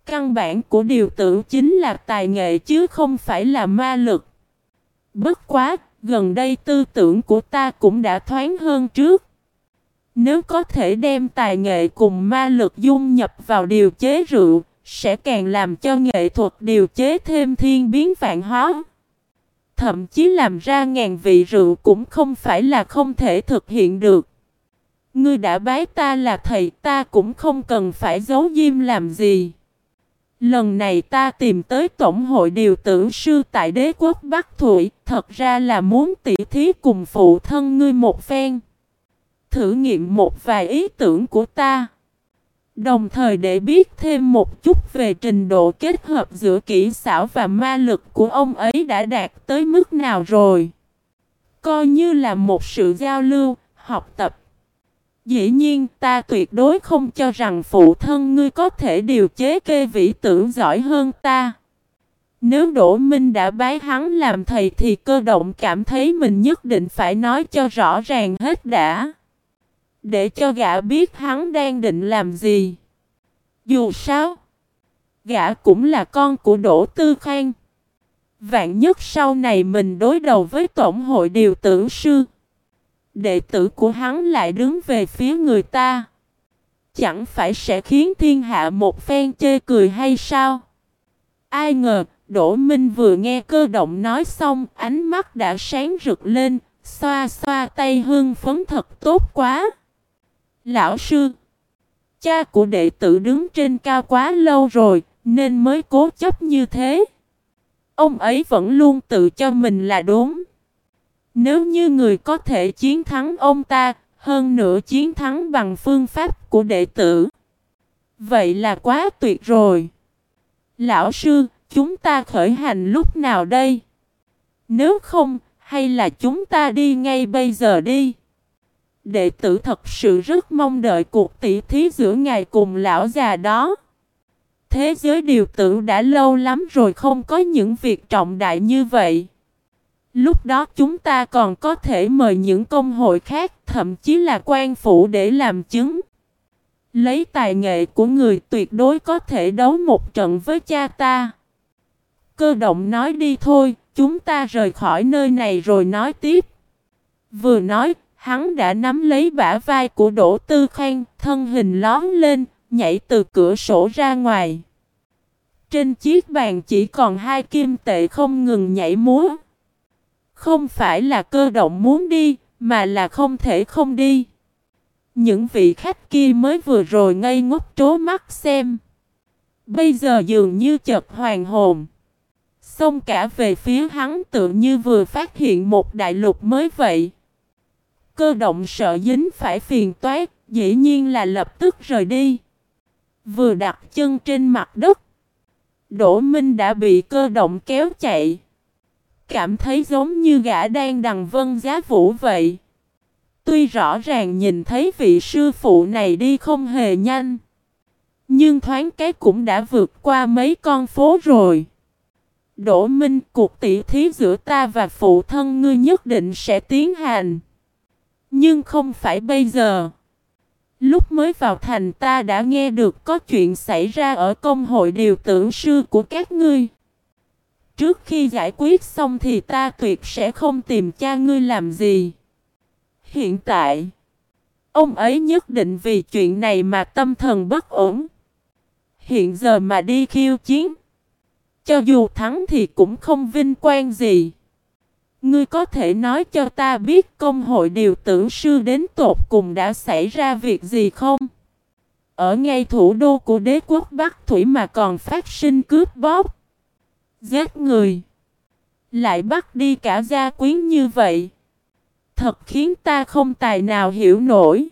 Căn bản của điều tưởng chính là tài nghệ chứ không phải là ma lực. Bất quá, gần đây tư tưởng của ta cũng đã thoáng hơn trước. Nếu có thể đem tài nghệ cùng ma lực dung nhập vào điều chế rượu, sẽ càng làm cho nghệ thuật điều chế thêm thiên biến vạn hóa. Thậm chí làm ra ngàn vị rượu cũng không phải là không thể thực hiện được. Ngươi đã bái ta là thầy ta cũng không cần phải giấu diêm làm gì. Lần này ta tìm tới Tổng hội điều tử sư tại đế quốc Bắc Thụy, thật ra là muốn tỉ thí cùng phụ thân ngươi một phen. Thử nghiệm một vài ý tưởng của ta. Đồng thời để biết thêm một chút về trình độ kết hợp giữa kỹ xảo và ma lực của ông ấy đã đạt tới mức nào rồi. Coi như là một sự giao lưu, học tập. Dĩ nhiên ta tuyệt đối không cho rằng phụ thân ngươi có thể điều chế kê vĩ tử giỏi hơn ta. Nếu Đỗ Minh đã bái hắn làm thầy thì cơ động cảm thấy mình nhất định phải nói cho rõ ràng hết đã. Để cho gã biết hắn đang định làm gì. Dù sao, gã cũng là con của Đỗ Tư Khang. Vạn nhất sau này mình đối đầu với Tổng hội điều tử sư. Đệ tử của hắn lại đứng về phía người ta. Chẳng phải sẽ khiến thiên hạ một phen chê cười hay sao? Ai ngờ, Đỗ Minh vừa nghe cơ động nói xong, ánh mắt đã sáng rực lên, xoa xoa tay hương phấn thật tốt quá. Lão sư, cha của đệ tử đứng trên cao quá lâu rồi, nên mới cố chấp như thế. Ông ấy vẫn luôn tự cho mình là đúng. Nếu như người có thể chiến thắng ông ta, hơn nữa chiến thắng bằng phương pháp của đệ tử. Vậy là quá tuyệt rồi. Lão sư, chúng ta khởi hành lúc nào đây? Nếu không, hay là chúng ta đi ngay bây giờ đi? Đệ tử thật sự rất mong đợi cuộc tỷ thí giữa ngài cùng lão già đó. Thế giới điều tử đã lâu lắm rồi không có những việc trọng đại như vậy. Lúc đó chúng ta còn có thể mời những công hội khác, thậm chí là quan phủ để làm chứng. Lấy tài nghệ của người tuyệt đối có thể đấu một trận với cha ta. Cơ động nói đi thôi, chúng ta rời khỏi nơi này rồi nói tiếp. Vừa nói, hắn đã nắm lấy bả vai của Đỗ Tư Khang, thân hình lón lên, nhảy từ cửa sổ ra ngoài. Trên chiếc bàn chỉ còn hai kim tệ không ngừng nhảy múa. Không phải là cơ động muốn đi, mà là không thể không đi. Những vị khách kia mới vừa rồi ngây ngốc trố mắt xem. Bây giờ dường như chợt hoàng hồn. Xông cả về phía hắn tự như vừa phát hiện một đại lục mới vậy. Cơ động sợ dính phải phiền toái, dĩ nhiên là lập tức rời đi. Vừa đặt chân trên mặt đất. Đỗ Minh đã bị cơ động kéo chạy. Cảm thấy giống như gã đang đằng vân giá vũ vậy. Tuy rõ ràng nhìn thấy vị sư phụ này đi không hề nhanh. Nhưng thoáng cái cũng đã vượt qua mấy con phố rồi. Đỗ Minh cuộc tỷ thí giữa ta và phụ thân ngươi nhất định sẽ tiến hành. Nhưng không phải bây giờ. Lúc mới vào thành ta đã nghe được có chuyện xảy ra ở công hội điều tưởng sư của các ngươi. Trước khi giải quyết xong thì ta tuyệt sẽ không tìm cha ngươi làm gì. Hiện tại, ông ấy nhất định vì chuyện này mà tâm thần bất ổn. Hiện giờ mà đi khiêu chiến. Cho dù thắng thì cũng không vinh quang gì. Ngươi có thể nói cho ta biết công hội điều tưởng sư đến tột cùng đã xảy ra việc gì không? Ở ngay thủ đô của đế quốc Bắc Thủy mà còn phát sinh cướp bóp. Giết người. Lại bắt đi cả gia quyến như vậy. Thật khiến ta không tài nào hiểu nổi.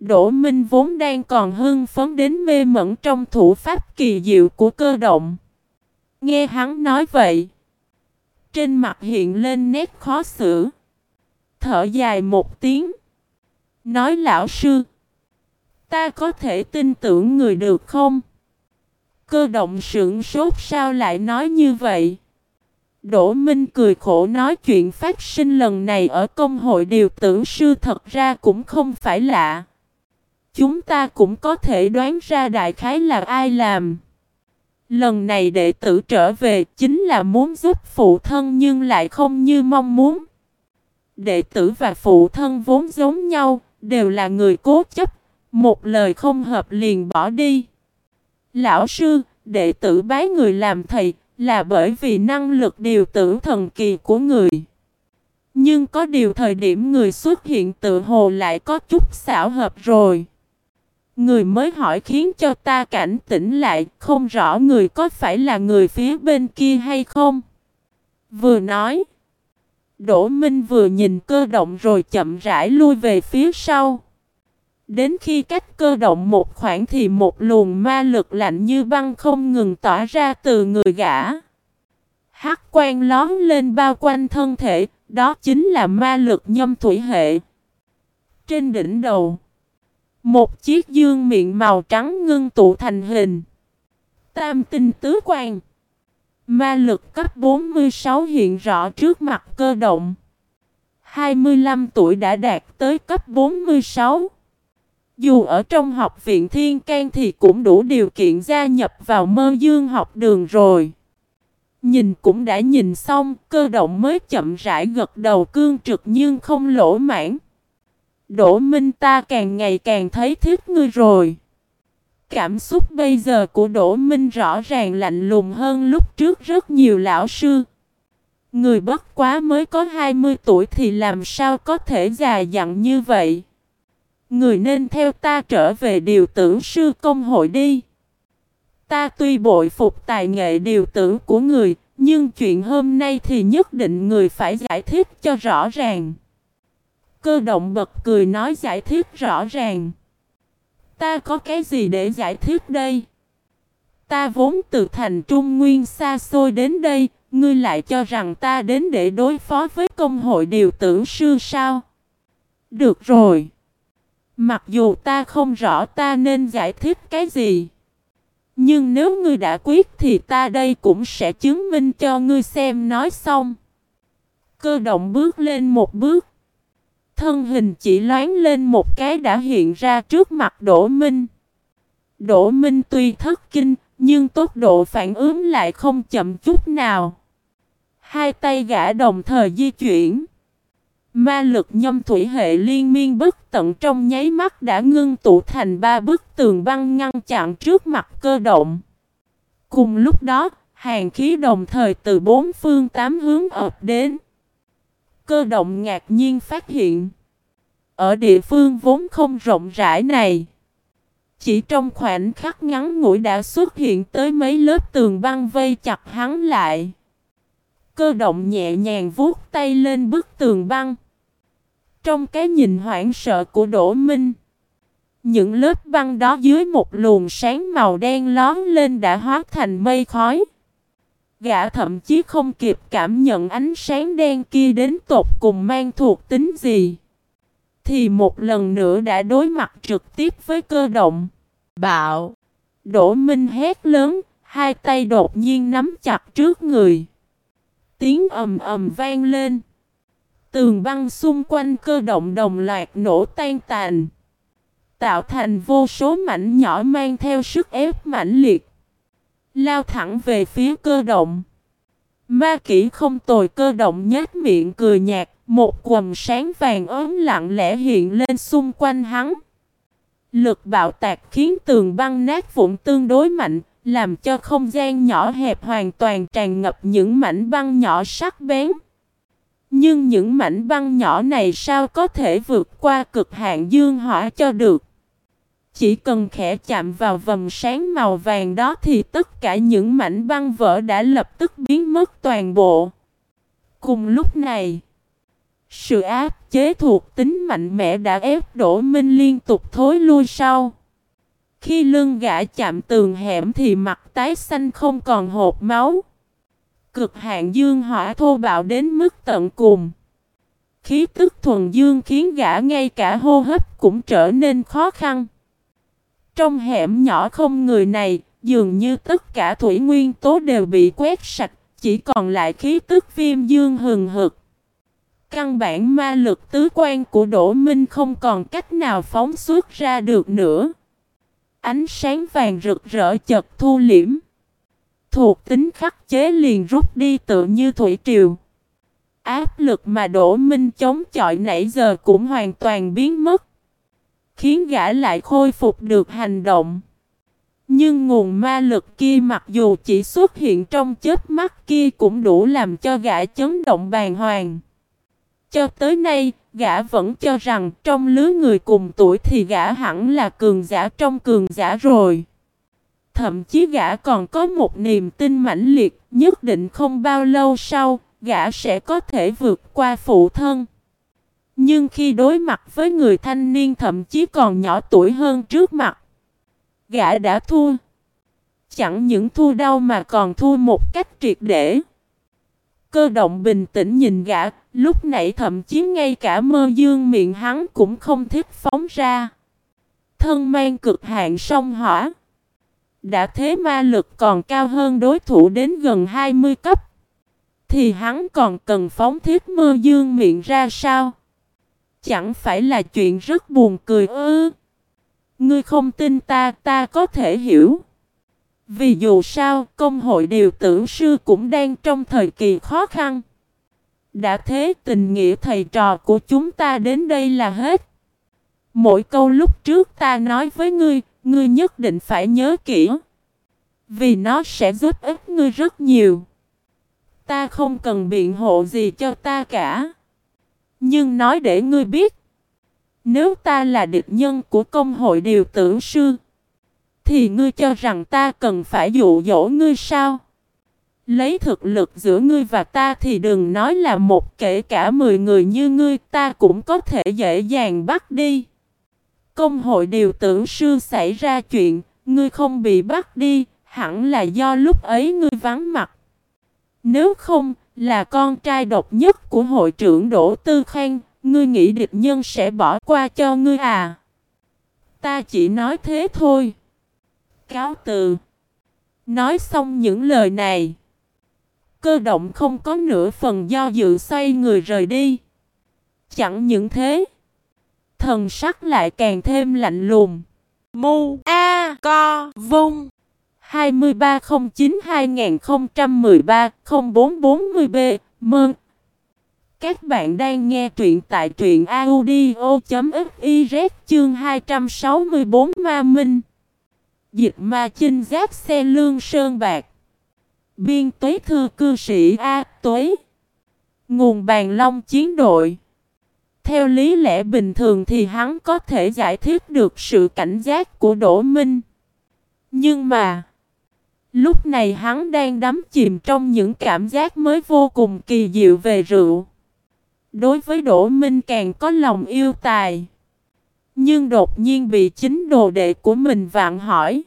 Đỗ Minh vốn đang còn hưng phấn đến mê mẩn trong thủ pháp kỳ diệu của cơ động. Nghe hắn nói vậy. Trên mặt hiện lên nét khó xử. Thở dài một tiếng. Nói, lão sư. Ta có thể tin tưởng người được không? Cơ động sững sốt, sao lại nói như vậy? Đỗ Minh cười khổ nói, chuyện phát sinh lần này ở công hội điều tử sư thật ra cũng không phải lạ. Chúng ta cũng có thể đoán ra đại khái là ai làm. Lần này đệ tử trở về chính là muốn giúp phụ thân nhưng lại không như mong muốn. Đệ tử và phụ thân vốn giống nhau, đều là người cố chấp, một lời không hợp liền bỏ đi. Lão sư, đệ tử bái người làm thầy, là bởi vì năng lực điều tử thần kỳ của người. Nhưng có điều thời điểm người xuất hiện tự hồ lại có chút xảo hợp rồi. Người mới hỏi khiến cho ta cảnh tỉnh lại, không rõ người có phải là người phía bên kia hay không. Vừa nói, Đỗ Minh vừa nhìn cơ động rồi chậm rãi lui về phía sau. Đến khi cách cơ động một khoảng thì một luồng ma lực lạnh như băng không ngừng tỏa ra từ người gã. Hắc quang lón lên bao quanh thân thể, đó chính là ma lực nhâm thủy hệ. Trên đỉnh đầu, một chiếc dương miệng màu trắng ngưng tụ thành hình. Tam tinh tứ quan. Ma lực cấp 46 hiện rõ trước mặt cơ động. 25 tuổi đã đạt tới cấp 46. Dù ở trong học viện Thiên can thì cũng đủ điều kiện gia nhập vào mơ dương học đường rồi. Nhìn cũng đã nhìn xong, cơ động mới chậm rãi gật đầu cương trực nhưng không lỗ mãn. Đỗ Minh ta càng ngày càng thấy thích ngươi rồi. Cảm xúc bây giờ của Đỗ Minh rõ ràng lạnh lùng hơn lúc trước rất nhiều lão sư. Người bất quá mới có 20 tuổi thì làm sao có thể già dặn như vậy. Người nên theo ta trở về điều tử sư công hội đi. Ta tuy bội phục tài nghệ điều tử của người, nhưng chuyện hôm nay thì nhất định người phải giải thích cho rõ ràng. Cơ động bật cười nói giải thích rõ ràng. Ta có cái gì để giải thích đây? Ta vốn từ thành Trung Nguyên xa xôi đến đây, ngươi lại cho rằng ta đến để đối phó với công hội điều tử sư sao? Được rồi. Mặc dù ta không rõ ta nên giải thích cái gì. Nhưng nếu ngươi đã quyết thì ta đây cũng sẽ chứng minh cho ngươi xem nói xong. Cơ động bước lên một bước. Thân hình chỉ loáng lên một cái đã hiện ra trước mặt Đỗ Minh. Đỗ Minh tuy thất kinh, nhưng tốc độ phản ứng lại không chậm chút nào. Hai tay gã đồng thời di chuyển. Ma lực nhâm thủy hệ liên miên bất tận trong nháy mắt đã ngưng tụ thành ba bức tường băng ngăn chặn trước mặt cơ động. Cùng lúc đó, hàng khí đồng thời từ bốn phương tám hướng ập đến. Cơ động ngạc nhiên phát hiện. Ở địa phương vốn không rộng rãi này. Chỉ trong khoảnh khắc ngắn ngủi đã xuất hiện tới mấy lớp tường băng vây chặt hắn lại. Cơ động nhẹ nhàng vuốt tay lên bức tường băng. Trong cái nhìn hoảng sợ của Đỗ Minh. Những lớp băng đó dưới một luồng sáng màu đen lón lên đã hóa thành mây khói. Gã thậm chí không kịp cảm nhận ánh sáng đen kia đến tột cùng mang thuộc tính gì. Thì một lần nữa đã đối mặt trực tiếp với cơ động. Bạo! Đỗ Minh hét lớn, hai tay đột nhiên nắm chặt trước người. Tiếng ầm ầm vang lên. Tường băng xung quanh cơ động đồng loạt nổ tan tàn. Tạo thành vô số mảnh nhỏ mang theo sức ép mãnh liệt. Lao thẳng về phía cơ động. Ma kỹ không tồi cơ động nhếch miệng cười nhạt, một quầm sáng vàng ốm lặng lẽ hiện lên xung quanh hắn. Lực bạo tạc khiến tường băng nát vụn tương đối mạnh, làm cho không gian nhỏ hẹp hoàn toàn tràn ngập những mảnh băng nhỏ sắc bén. Nhưng những mảnh băng nhỏ này sao có thể vượt qua cực hạn dương hỏa cho được? Chỉ cần khẽ chạm vào vầng sáng màu vàng đó thì tất cả những mảnh băng vỡ đã lập tức biến mất toàn bộ. Cùng lúc này, sự áp chế thuộc tính mạnh mẽ đã ép Đỗ Minh liên tục thối lui sau. Khi lưng gã chạm tường hẻm thì mặt tái xanh không còn hột máu. Cực hạn dương hỏa thô bạo đến mức tận cùng. Khí tức thuần dương khiến gã ngay cả hô hấp cũng trở nên khó khăn. Trong hẻm nhỏ không người này, dường như tất cả thủy nguyên tố đều bị quét sạch, chỉ còn lại khí tức viêm dương hừng hực. Căn bản ma lực tứ quan của Đỗ Minh không còn cách nào phóng xuất ra được nữa. Ánh sáng vàng rực rỡ chật thu liễm. Thuộc tính khắc chế liền rút đi tự như thủy triều. Áp lực mà Đỗ Minh chống chọi nãy giờ cũng hoàn toàn biến mất. Khiến gã lại khôi phục được hành động. Nhưng nguồn ma lực kia mặc dù chỉ xuất hiện trong chết mắt kia cũng đủ làm cho gã chấn động bàn hoàng. Cho tới nay, gã vẫn cho rằng trong lứa người cùng tuổi thì gã hẳn là cường giả trong cường giả rồi. Thậm chí gã còn có một niềm tin mãnh liệt, nhất định không bao lâu sau, gã sẽ có thể vượt qua phụ thân. Nhưng khi đối mặt với người thanh niên thậm chí còn nhỏ tuổi hơn trước mặt, gã đã thua. Chẳng những thua đau mà còn thua một cách triệt để. Cơ động bình tĩnh nhìn gã, lúc nãy thậm chí ngay cả mơ dương miệng hắn cũng không thích phóng ra. Thân mang cực hạn sông hỏa. Đã thế ma lực còn cao hơn đối thủ đến gần 20 cấp. Thì hắn còn cần phóng thiết mơ dương miệng ra sao? Chẳng phải là chuyện rất buồn cười ư? Ngươi không tin ta, ta có thể hiểu. Vì dù sao, công hội điều tử sư cũng đang trong thời kỳ khó khăn. Đã thế tình nghĩa thầy trò của chúng ta đến đây là hết. Mỗi câu lúc trước ta nói với ngươi, ngươi nhất định phải nhớ kỹ. Vì nó sẽ giúp ích ngươi rất nhiều. Ta không cần biện hộ gì cho ta cả. Nhưng nói để ngươi biết. Nếu ta là địch nhân của công hội điều tử sư. Thì ngươi cho rằng ta cần phải dụ dỗ ngươi sao? Lấy thực lực giữa ngươi và ta thì đừng nói là một kể cả 10 người như ngươi ta cũng có thể dễ dàng bắt đi. Công hội điều tử sư xảy ra chuyện, ngươi không bị bắt đi, hẳn là do lúc ấy ngươi vắng mặt. Nếu không, là con trai độc nhất của hội trưởng Đỗ Tư Khang, ngươi nghĩ địch nhân sẽ bỏ qua cho ngươi à? Ta chỉ nói thế thôi. Cáo từ. Nói xong những lời này. Cơ động không có nửa phần do dự xoay người rời đi. Chẳng những thế. Thần sắc lại càng thêm lạnh lùng. Mu A Co Vung 2309-2013-0440B Mơn. Các bạn đang nghe truyện tại truyện audio.fiz chương 264 Ma Minh. Dịch ma chinh giáp xe lương sơn bạc. Biên tuế thư cư sĩ A tuế. Nguồn bàn long chiến đội. Theo lý lẽ bình thường thì hắn có thể giải thích được sự cảnh giác của Đỗ Minh. Nhưng mà Lúc này hắn đang đắm chìm trong những cảm giác mới vô cùng kỳ diệu về rượu. Đối với Đỗ Minh càng có lòng yêu tài. Nhưng đột nhiên bị chính đồ đệ của mình vạn hỏi.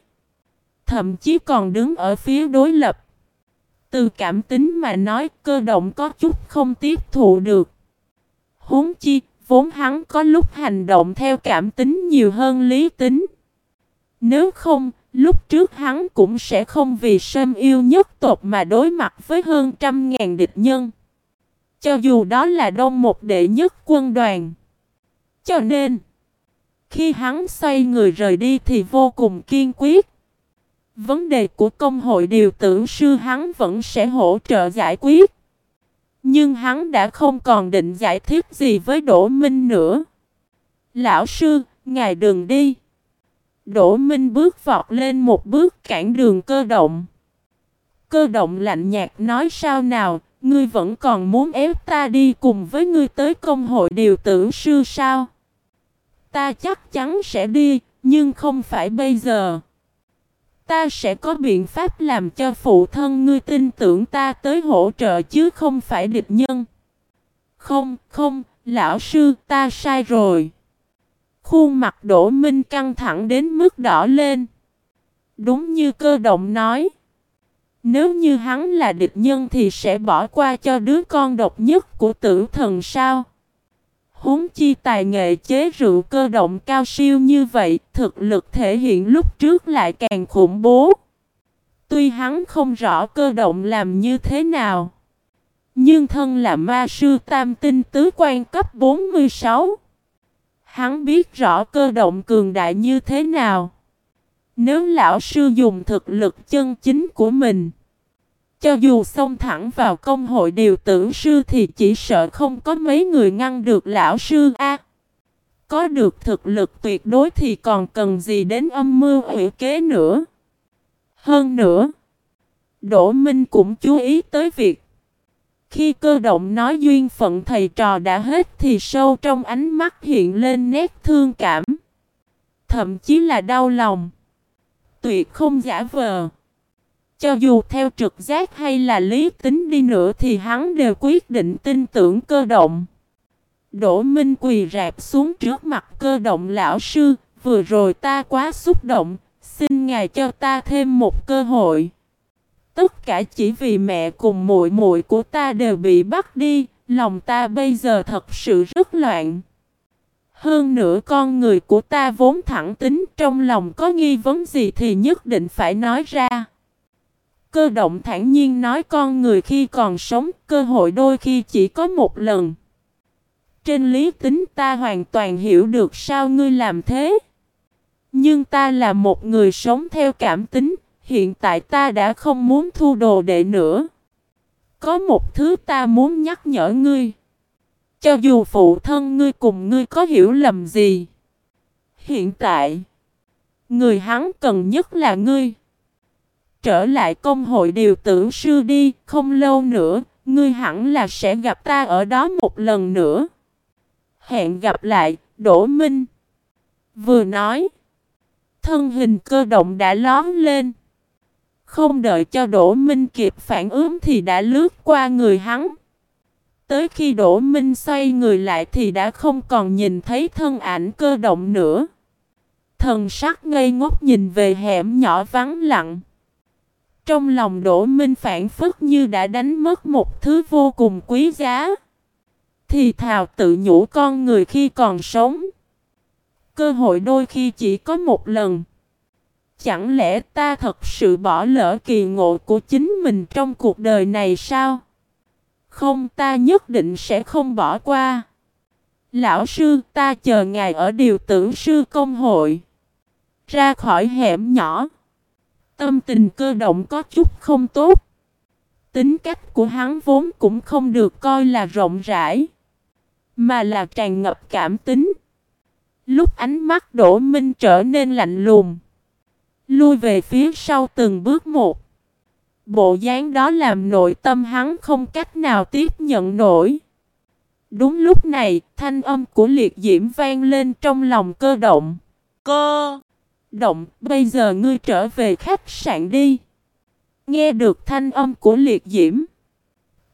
Thậm chí còn đứng ở phía đối lập. Từ cảm tính mà nói cơ động có chút không tiếp thụ được. Huống chi, vốn hắn có lúc hành động theo cảm tính nhiều hơn lý tính. Nếu không, Lúc trước hắn cũng sẽ không vì sâm yêu nhất tộc mà đối mặt với hơn trăm ngàn địch nhân. Cho dù đó là đông một đệ nhất quân đoàn. Cho nên, khi hắn xoay người rời đi thì vô cùng kiên quyết. Vấn đề của công hội điều tử sư hắn vẫn sẽ hỗ trợ giải quyết. Nhưng hắn đã không còn định giải thích gì với Đỗ Minh nữa. Lão sư, ngài đừng đi. Đỗ Minh bước vọt lên một bước cản đường cơ động. Cơ động lạnh nhạt nói sao nào, ngươi vẫn còn muốn ép ta đi cùng với ngươi tới công hội điều tử sư sao? Ta chắc chắn sẽ đi, nhưng không phải bây giờ. Ta sẽ có biện pháp làm cho phụ thân ngươi tin tưởng ta tới hỗ trợ chứ không phải địch nhân. Không, không, lão sư, ta sai rồi. Khuôn mặt Đỗ Minh căng thẳng đến mức đỏ lên. Đúng như cơ động nói. Nếu như hắn là địch nhân thì sẽ bỏ qua cho đứa con độc nhất của tử thần sao? Huống chi tài nghệ chế rượu cơ động cao siêu như vậy, thực lực thể hiện lúc trước lại càng khủng bố. Tuy hắn không rõ cơ động làm như thế nào, nhưng thân là ma sư tam tinh tứ quan cấp 46. Hắn biết rõ cơ động cường đại như thế nào. Nếu lão sư dùng thực lực chân chính của mình, cho dù xông thẳng vào công hội điều tử sư thì chỉ sợ không có mấy người ngăn được lão sư A. có được thực lực tuyệt đối thì còn cần gì đến âm mưu hủy kế nữa. Hơn nữa, Đỗ Minh cũng chú ý tới việc khi cơ động nói duyên phận thầy trò đã hết thì sâu trong ánh mắt hiện lên nét thương cảm. Thậm chí là đau lòng. Tuyệt không giả vờ. Cho dù theo trực giác hay là lý tính đi nữa thì hắn đều quyết định tin tưởng cơ động. Đỗ Minh quỳ rạp xuống trước mặt cơ động lão sư, vừa rồi ta quá xúc động, xin ngài cho ta thêm một cơ hội. Tất cả chỉ vì mẹ cùng muội muội của ta đều bị bắt đi, lòng ta bây giờ thật sự rất loạn. Hơn nữa con người của ta vốn thẳng tính trong lòng có nghi vấn gì thì nhất định phải nói ra. Cơ động thản nhiên nói con người khi còn sống cơ hội đôi khi chỉ có một lần. Trên lý tính ta hoàn toàn hiểu được sao ngươi làm thế. Nhưng ta là một người sống theo cảm tính, hiện tại ta đã không muốn thu đồ đệ nữa. Có một thứ ta muốn nhắc nhở ngươi. Cho dù phụ thân ngươi cùng ngươi có hiểu lầm gì. Hiện tại, người hắn cần nhất là ngươi. Trở lại công hội điều tử sư đi, không lâu nữa, ngươi hẳn là sẽ gặp ta ở đó một lần nữa. Hẹn gặp lại, Đỗ Minh. Vừa nói, thân hình cơ động đã lón lên. Không đợi cho Đỗ Minh kịp phản ứng thì đã lướt qua người hắn. Tới khi Đỗ Minh xoay người lại thì đã không còn nhìn thấy thân ảnh cơ động nữa. Thần sắc ngây ngốc nhìn về hẻm nhỏ vắng lặng. Trong lòng Đỗ Minh phản phất như đã đánh mất một thứ vô cùng quý giá. Thì thào tự nhủ con người khi còn sống. Cơ hội đôi khi chỉ có một lần. Chẳng lẽ ta thật sự bỏ lỡ kỳ ngộ của chính mình trong cuộc đời này sao? Không, ta nhất định sẽ không bỏ qua. Lão sư, ta chờ ngài ở điều tử sư công hội. Ra khỏi hẻm nhỏ. Tâm tình cơ động có chút không tốt. Tính cách của hắn vốn cũng không được coi là rộng rãi. Mà là tràn ngập cảm tính. Lúc ánh mắt đổ minh trở nên lạnh lùng. Lui về phía sau từng bước một. Bộ dáng đó làm nội tâm hắn không cách nào tiếp nhận nổi. Đúng lúc này, thanh âm của liệt diễm vang lên trong lòng cơ động. Cơ động, bây giờ ngươi trở về khách sạn đi. Nghe được thanh âm của liệt diễm.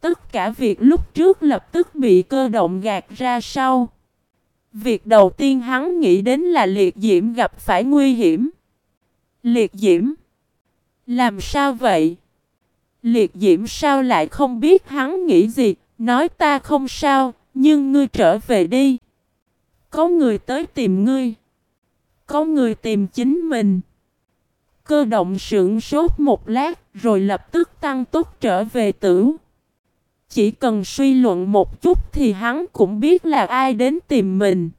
Tất cả việc lúc trước lập tức bị cơ động gạt ra sau. Việc đầu tiên hắn nghĩ đến là liệt diễm gặp phải nguy hiểm. Liệt diễm? Làm sao vậy? Liệt diễm sao lại không biết hắn nghĩ gì, nói ta không sao, nhưng ngươi trở về đi. Có người tới tìm ngươi. Có người tìm chính mình. Cơ động sững sốt một lát rồi lập tức tăng tốc trở về tử. Chỉ cần suy luận một chút thì hắn cũng biết là ai đến tìm mình.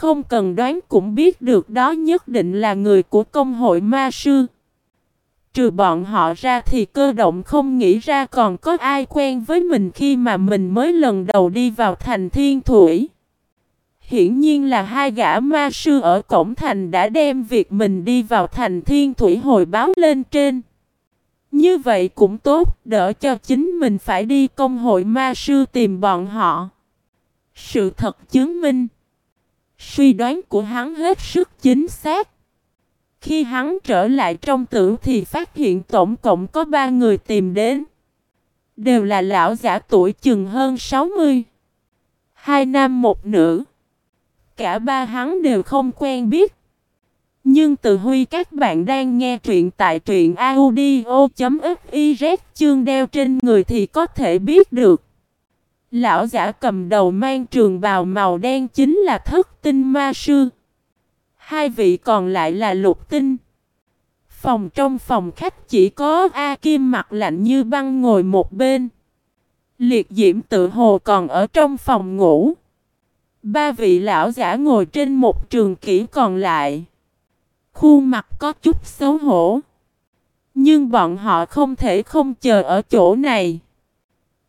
Không cần đoán cũng biết được đó nhất định là người của công hội ma sư. Trừ bọn họ ra thì cơ động không nghĩ ra còn có ai quen với mình khi mà mình mới lần đầu đi vào thành thiên thủy. Hiển nhiên là hai gã ma sư ở cổng thành đã đem việc mình đi vào thành thiên thủy hồi báo lên trên. Như vậy cũng tốt, đỡ cho chính mình phải đi công hội ma sư tìm bọn họ. Sự thật chứng minh, suy đoán của hắn hết sức chính xác. Khi hắn trở lại trong tử thì phát hiện tổng cộng có ba người tìm đến. Đều là lão giả tuổi chừng hơn 60. Hai nam một nữ. Cả ba hắn đều không quen biết. Nhưng từ huy các bạn đang nghe truyện tại truyện audio.fiz chương đeo trên người thì có thể biết được. Lão giả cầm đầu mang trường bào màu đen chính là thất tinh ma sư. Hai vị còn lại là lục tinh. Phòng trong phòng khách chỉ có A Kim mặt lạnh như băng ngồi một bên. Liệt diễm tự hồ còn ở trong phòng ngủ. Ba vị lão giả ngồi trên một trường kỹ còn lại. Khuôn mặt có chút xấu hổ. Nhưng bọn họ không thể không chờ ở chỗ này.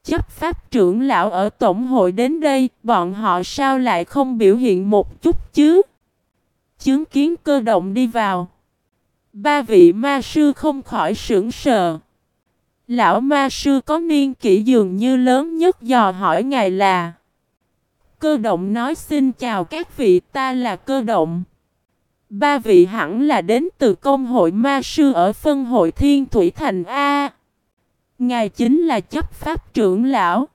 Chấp pháp trưởng lão ở tổng hội đến đây, bọn họ sao lại không biểu hiện một chút chứ? Chứng kiến cơ động đi vào. Ba vị ma sư không khỏi sững sờ. Lão ma sư có niên kỷ dường như lớn nhất dò hỏi ngài là Cơ động nói xin chào các vị ta là cơ động Ba vị hẳn là đến từ công hội ma sư ở phân hội Thiên Thủy Thành A Ngài chính là chấp pháp trưởng lão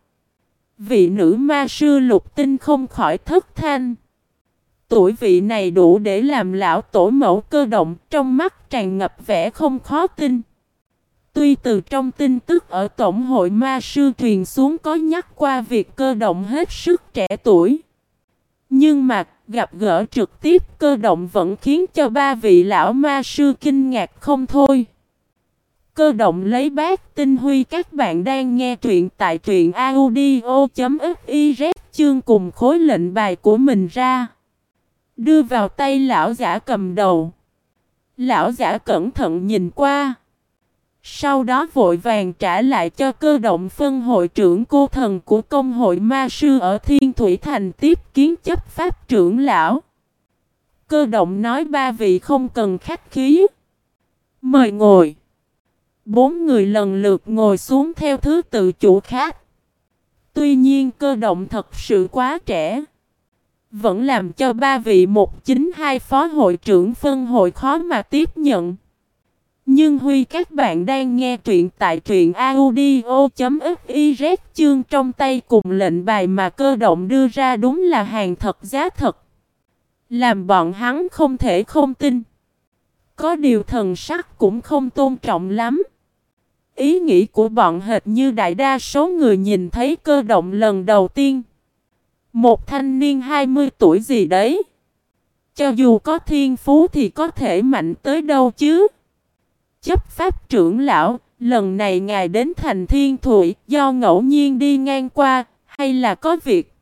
Vị nữ ma sư lục tinh không khỏi thất thanh Tuổi vị này đủ để làm lão tổ mẫu cơ động, trong mắt tràn ngập vẻ không khó tin Tuy từ trong tin tức ở Tổng hội Ma Sư truyền xuống có nhắc qua việc cơ động hết sức trẻ tuổi. Nhưng mà, gặp gỡ trực tiếp cơ động vẫn khiến cho ba vị lão ma sư kinh ngạc không thôi. Cơ động lấy bát tinh huy, các bạn đang nghe truyện tại truyện audio.fiz chương cùng khối lệnh bài của mình ra. Đưa vào tay lão giả cầm đầu. Lão giả cẩn thận nhìn qua. Sau đó vội vàng trả lại cho cơ động phân hội trưởng cô thần của công hội ma sư ở Thiên Thủy Thành tiếp kiến chấp pháp trưởng lão. Cơ động nói ba vị không cần khách khí. Mời ngồi. Bốn người lần lượt ngồi xuống theo thứ tự chủ khác. Tuy nhiên cơ động thật sự quá trẻ. Vẫn làm cho ba vị một chính hai phó hội trưởng phân hội khó mà tiếp nhận. Nhưng Huy, các bạn đang nghe truyện tại truyện audio.fiz chương trong tay cùng lệnh bài mà cơ động đưa ra đúng là hàng thật giá thật. Làm bọn hắn không thể không tin. Có điều thần sắc cũng không tôn trọng lắm. Ý nghĩ của bọn hệt như đại đa số người nhìn thấy cơ động lần đầu tiên. Một thanh niên 20 tuổi gì đấy. Cho dù có thiên phú thì có thể mạnh tới đâu chứ chấp pháp trưởng lão, lần này ngài đến thành thiên thụy do ngẫu nhiên đi ngang qua, hay là có việc?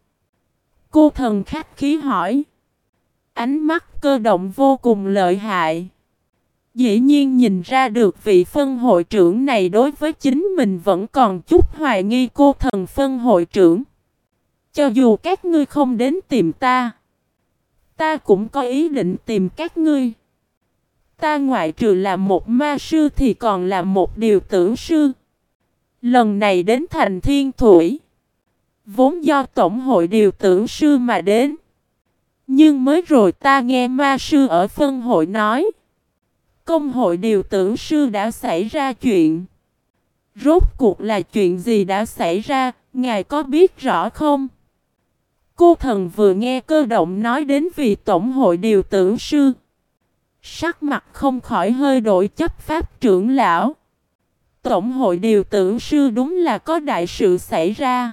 Cô thần khách khí hỏi. Ánh mắt cơ động vô cùng lợi hại. Dĩ nhiên nhìn ra được vị phân hội trưởng này đối với chính mình vẫn còn chút hoài nghi cô thần phân hội trưởng. Cho dù các ngươi không đến tìm ta, ta cũng có ý định tìm các ngươi. Ta ngoại trừ là một ma sư thì còn là một điều tử sư. Lần này đến thành thiên thủy. Vốn do Tổng hội điều tử sư mà đến. Nhưng mới rồi ta nghe ma sư ở phân hội nói. Công hội điều tử sư đã xảy ra chuyện. Rốt cuộc là chuyện gì đã xảy ra, ngài có biết rõ không? Cô thần vừa nghe cơ động nói đến vì Tổng hội điều tử sư. Sắc mặt không khỏi hơi đổi chấp pháp trưởng lão. Tổng hội điều tử sư đúng là có đại sự xảy ra.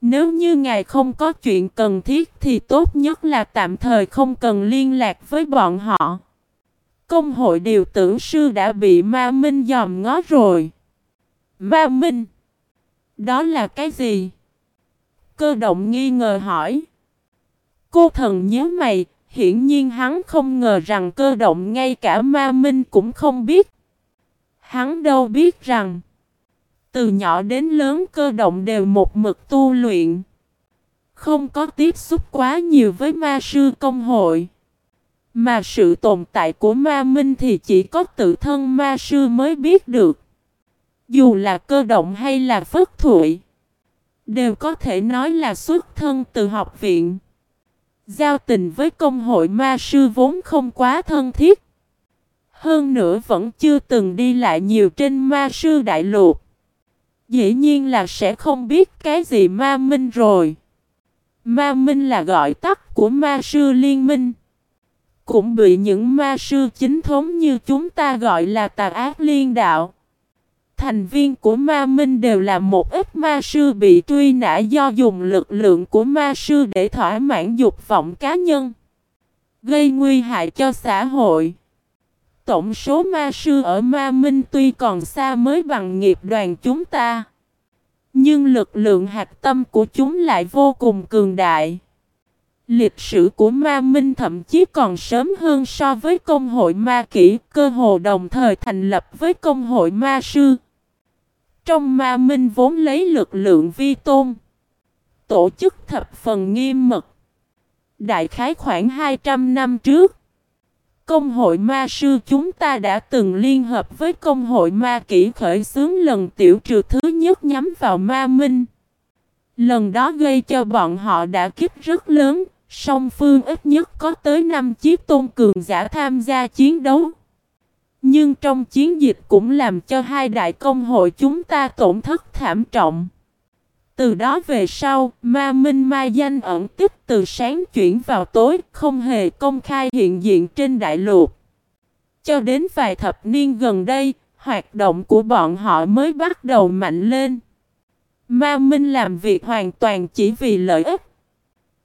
Nếu như ngài không có chuyện cần thiết thì tốt nhất là tạm thời không cần liên lạc với bọn họ. Công hội điều tử sư đã bị ma minh dòm ngó rồi. Ma minh? Đó là cái gì? Cơ động nghi ngờ hỏi. Cô thần nhớ mày, Hiển nhiên hắn không ngờ rằng cơ động ngay cả ma minh cũng không biết. Hắn đâu biết rằng, từ nhỏ đến lớn cơ động đều một mực tu luyện. Không có tiếp xúc quá nhiều với ma sư công hội. Mà sự tồn tại của ma minh thì chỉ có tự thân ma sư mới biết được. Dù là cơ động hay là phất thụy, đều có thể nói là xuất thân từ học viện. Giao tình với công hội ma sư vốn không quá thân thiết. Hơn nữa vẫn chưa từng đi lại nhiều trên ma sư đại lục. Dĩ nhiên là sẽ không biết cái gì ma minh rồi. Ma minh là gọi tắt của ma sư liên minh. Cũng bị những ma sư chính thống như chúng ta gọi là tà ác liên đạo. Thành viên của ma minh đều là một ít ma sư bị truy nã do dùng lực lượng của ma sư để thỏa mãn dục vọng cá nhân. Gây nguy hại cho xã hội. Tổng số ma sư ở ma minh tuy còn xa mới bằng nghiệp đoàn chúng ta. Nhưng lực lượng hạt tâm của chúng lại vô cùng cường đại. Lịch sử của ma minh thậm chí còn sớm hơn so với công hội ma kỷ cơ hồ đồng thời thành lập với công hội ma sư. Trong ma minh vốn lấy lực lượng vi tôn. Tổ chức thập phần nghiêm mật. Đại khái khoảng 200 năm trước. Công hội ma sư chúng ta đã từng liên hợp với công hội ma kỹ khởi xướng lần tiểu trừ thứ nhất nhắm vào ma minh. Lần đó gây cho bọn họ đã kích rất lớn, song phương ít nhất có tới 5 chiếc tôn cường giả tham gia chiến đấu. Nhưng trong chiến dịch cũng làm cho hai đại công hội chúng ta tổn thất thảm trọng. Từ đó về sau, ma minh ma danh ẩn tích từ sáng chuyển vào tối, không hề công khai hiện diện trên đại lục. Cho đến vài thập niên gần đây, hoạt động của bọn họ mới bắt đầu mạnh lên. Ma minh làm việc hoàn toàn chỉ vì lợi ích.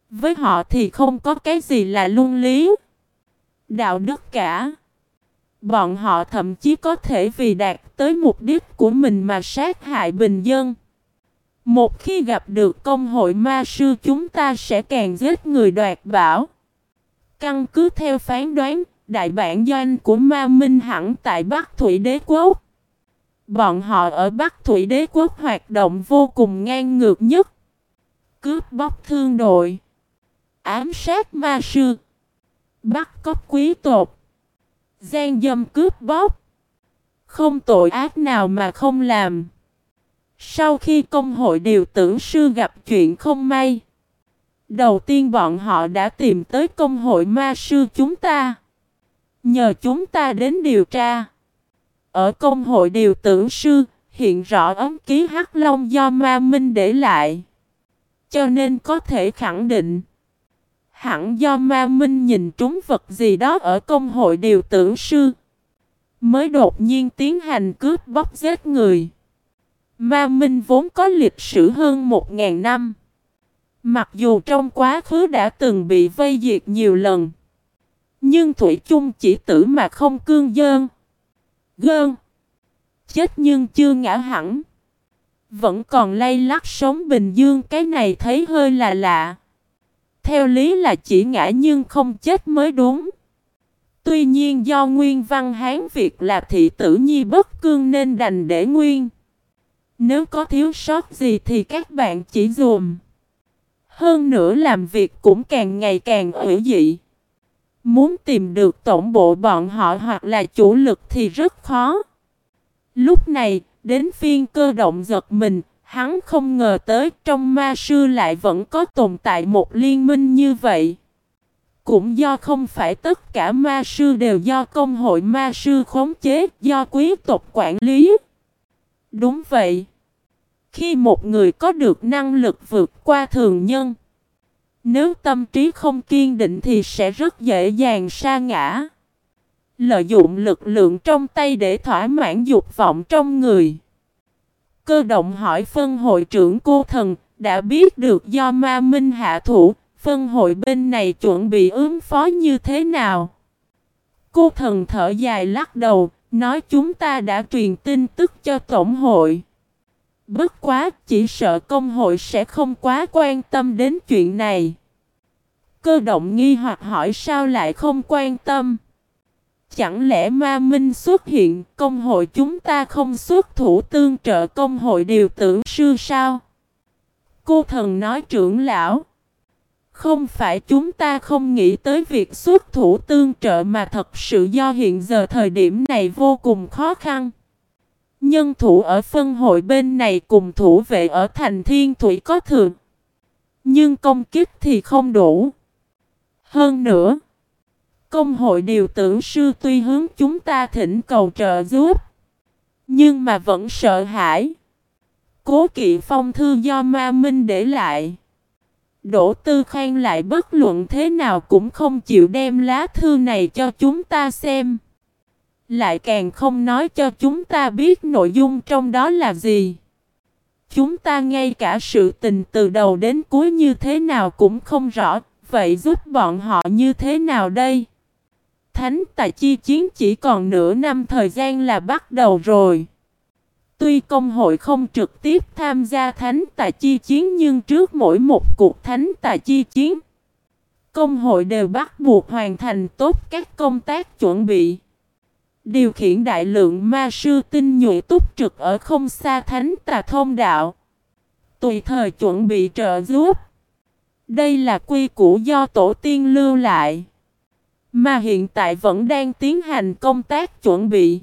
Với họ thì không có cái gì là luân lý. Đạo đức cả. Bọn họ thậm chí có thể vì đạt tới mục đích của mình mà sát hại bình dân. Một khi gặp được công hội ma sư chúng ta sẽ càng giết người đoạt bảo. Căn cứ theo phán đoán, đại bản doanh của ma minh hẳn tại Bắc Thủy Đế Quốc. Bọn họ ở Bắc Thủy Đế Quốc hoạt động vô cùng ngang ngược nhất. Cướp bóc thương đội. Ám sát ma sư. Bắt cóc quý tộc. Gian dâm cướp bóc. Không tội ác nào mà không làm. Sau khi công hội điều tử sư gặp chuyện không may, đầu tiên bọn họ đã tìm tới công hội ma sư chúng ta. Nhờ chúng ta đến điều tra. Ở công hội điều tử sư, hiện rõ ấm ký hắc long do ma minh để lại. Cho nên có thể khẳng định, hẳn do ma minh nhìn trúng vật gì đó ở công hội điều tử sư, mới đột nhiên tiến hành cướp bóc giết người. Ma Minh vốn có lịch sử hơn 1.000 năm. Mặc dù trong quá khứ đã từng bị vây diệt nhiều lần. Nhưng Thủy chung chỉ tử mà không cương dơn. Gơn. Chết nhưng chưa ngã hẳn. Vẫn còn lay lắc sống bình dương cái này thấy hơi là lạ. Theo lý là chỉ ngã nhưng không chết mới đúng. Tuy nhiên do nguyên văn Hán Việt là thị tử nhi bất cương nên đành để nguyên. Nếu có thiếu sót gì thì các bạn chỉ dùm. Hơn nữa làm việc cũng càng ngày càng ủy dị. Muốn tìm được tổng bộ bọn họ hoặc là chủ lực thì rất khó. Lúc này, đến phiên cơ động giật mình, hắn không ngờ tới trong ma sư lại vẫn có tồn tại một liên minh như vậy. Cũng do không phải tất cả ma sư đều do công hội ma sư khống chế, do quý tộc quản lý. Đúng vậy. Khi một người có được năng lực vượt qua thường nhân, nếu tâm trí không kiên định thì sẽ rất dễ dàng sa ngã. Lợi dụng lực lượng trong tay để thỏa mãn dục vọng trong người. Cơ động hỏi phân hội trưởng cô thần, đã biết được do ma minh hạ thủ, phân hội bên này chuẩn bị ứng phó như thế nào. Cô thần thở dài lắc đầu, nói chúng ta đã truyền tin tức cho tổng hội. Bất quá, chỉ sợ công hội sẽ không quá quan tâm đến chuyện này. Cơ động nghi hoặc hỏi sao lại không quan tâm. Chẳng lẽ ma minh xuất hiện, công hội chúng ta không xuất thủ tương trợ công hội điều tử sư sao? Cô thần nói trưởng lão. Không phải chúng ta không nghĩ tới việc xuất thủ tương trợ mà thật sự do hiện giờ thời điểm này vô cùng khó khăn. Nhân thủ ở phân hội bên này cùng thủ vệ ở thành thiên thủy có thường. Nhưng công kích thì không đủ. Hơn nữa, công hội điều tưởng sư tuy hướng chúng ta thỉnh cầu trợ giúp. Nhưng mà vẫn sợ hãi. Cố kỵ phong thư do ma minh để lại. Đỗ Tư Khang lại bất luận thế nào cũng không chịu đem lá thư này cho chúng ta xem. Lại càng không nói cho chúng ta biết nội dung trong đó là gì. Chúng ta ngay cả sự tình từ đầu đến cuối như thế nào cũng không rõ, vậy giúp bọn họ như thế nào đây? Thánh tài chi chiến chỉ còn nửa năm thời gian là bắt đầu rồi. Tuy công hội không trực tiếp tham gia thánh tài chi chiến nhưng trước mỗi một cuộc thánh tài chi chiến, công hội đều bắt buộc hoàn thành tốt các công tác chuẩn bị. Điều khiển đại lượng ma sư tinh nhuệ túc trực ở không xa thánh tà thông đạo. Tùy thời chuẩn bị trợ giúp. Đây là quy củ do tổ tiên lưu lại. Mà hiện tại vẫn đang tiến hành công tác chuẩn bị.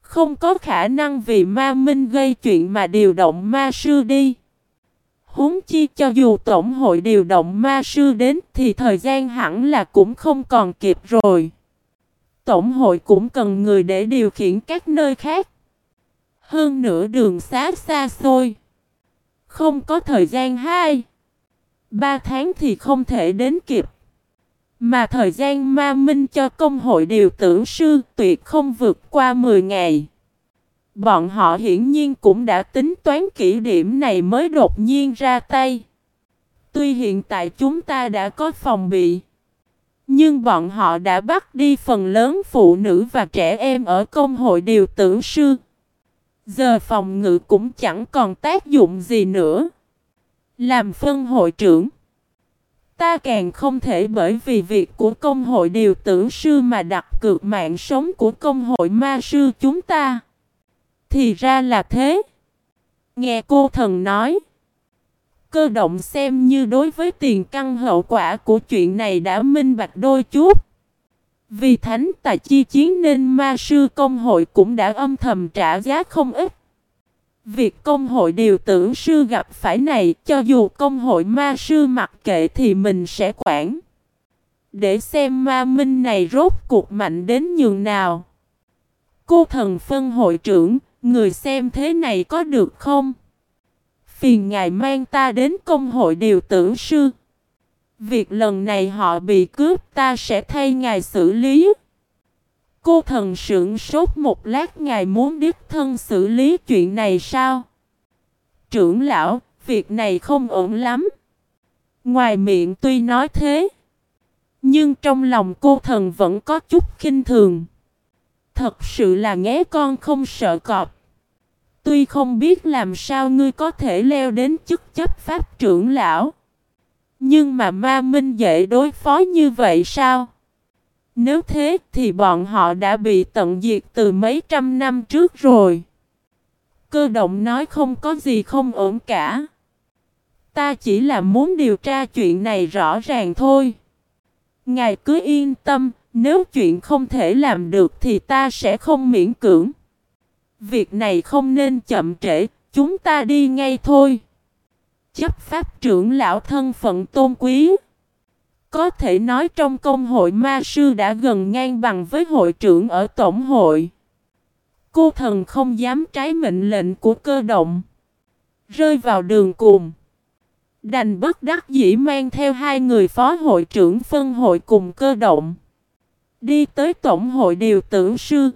Không có khả năng vì ma minh gây chuyện mà điều động ma sư đi. Huống chi cho dù tổng hội điều động ma sư đến thì thời gian hẳn là cũng không còn kịp rồi. Tổng hội cũng cần người để điều khiển các nơi khác. Hơn nữa đường xá xa xôi. Không có thời gian hai. Ba tháng thì không thể đến kịp. Mà thời gian ma minh cho công hội điều tử sư tuyệt không vượt qua 10 ngày. Bọn họ hiển nhiên cũng đã tính toán kỹ điểm này mới đột nhiên ra tay. Tuy hiện tại chúng ta đã có phòng bị. Nhưng bọn họ đã bắt đi phần lớn phụ nữ và trẻ em ở công hội điều tử sư. Giờ phòng ngự cũng chẳng còn tác dụng gì nữa. Làm phân hội trưởng. Ta càng không thể bởi vì việc của công hội điều tử sư mà đặt cược mạng sống của công hội ma sư chúng ta. Thì ra là thế. Nghe cô thần nói. Cơ động xem như đối với tiền căn hậu quả của chuyện này đã minh bạch đôi chút. Vì thánh tài chi chiến nên ma sư công hội cũng đã âm thầm trả giá không ít. Việc công hội điều tử sư gặp phải này cho dù công hội ma sư mặc kệ thì mình sẽ quản. Để xem ma minh này rốt cuộc mạnh đến nhường nào. Cô thần phân hội trưởng, người xem thế này có được không? Phiền ngài mang ta đến công hội điều tử sư. Việc lần này họ bị cướp ta sẽ thay ngài xử lý. Cô thần sững sốt một lát ngài muốn đích thân xử lý chuyện này sao? Trưởng lão, việc này không ổn lắm. Ngoài miệng tuy nói thế, nhưng trong lòng cô thần vẫn có chút khinh thường. Thật sự là nghé con không sợ cọp. Tuy không biết làm sao ngươi có thể leo đến chức chấp pháp trưởng lão. Nhưng mà ma minh dễ đối phó như vậy sao? Nếu thế thì bọn họ đã bị tận diệt từ mấy trăm năm trước rồi. Cơ động nói không có gì không ổn cả. Ta chỉ là muốn điều tra chuyện này rõ ràng thôi. Ngài cứ yên tâm, nếu chuyện không thể làm được thì ta sẽ không miễn cưỡng. Việc này không nên chậm trễ, chúng ta đi ngay thôi. Chấp pháp trưởng lão thân phận tôn quý. Có thể nói trong công hội ma sư đã gần ngang bằng với hội trưởng ở tổng hội. Cô thần không dám trái mệnh lệnh của cơ động. Rơi vào đường cùng. Đành bất đắc dĩ mang theo hai người phó hội trưởng phân hội cùng cơ động. Đi tới tổng hội điều tử sư.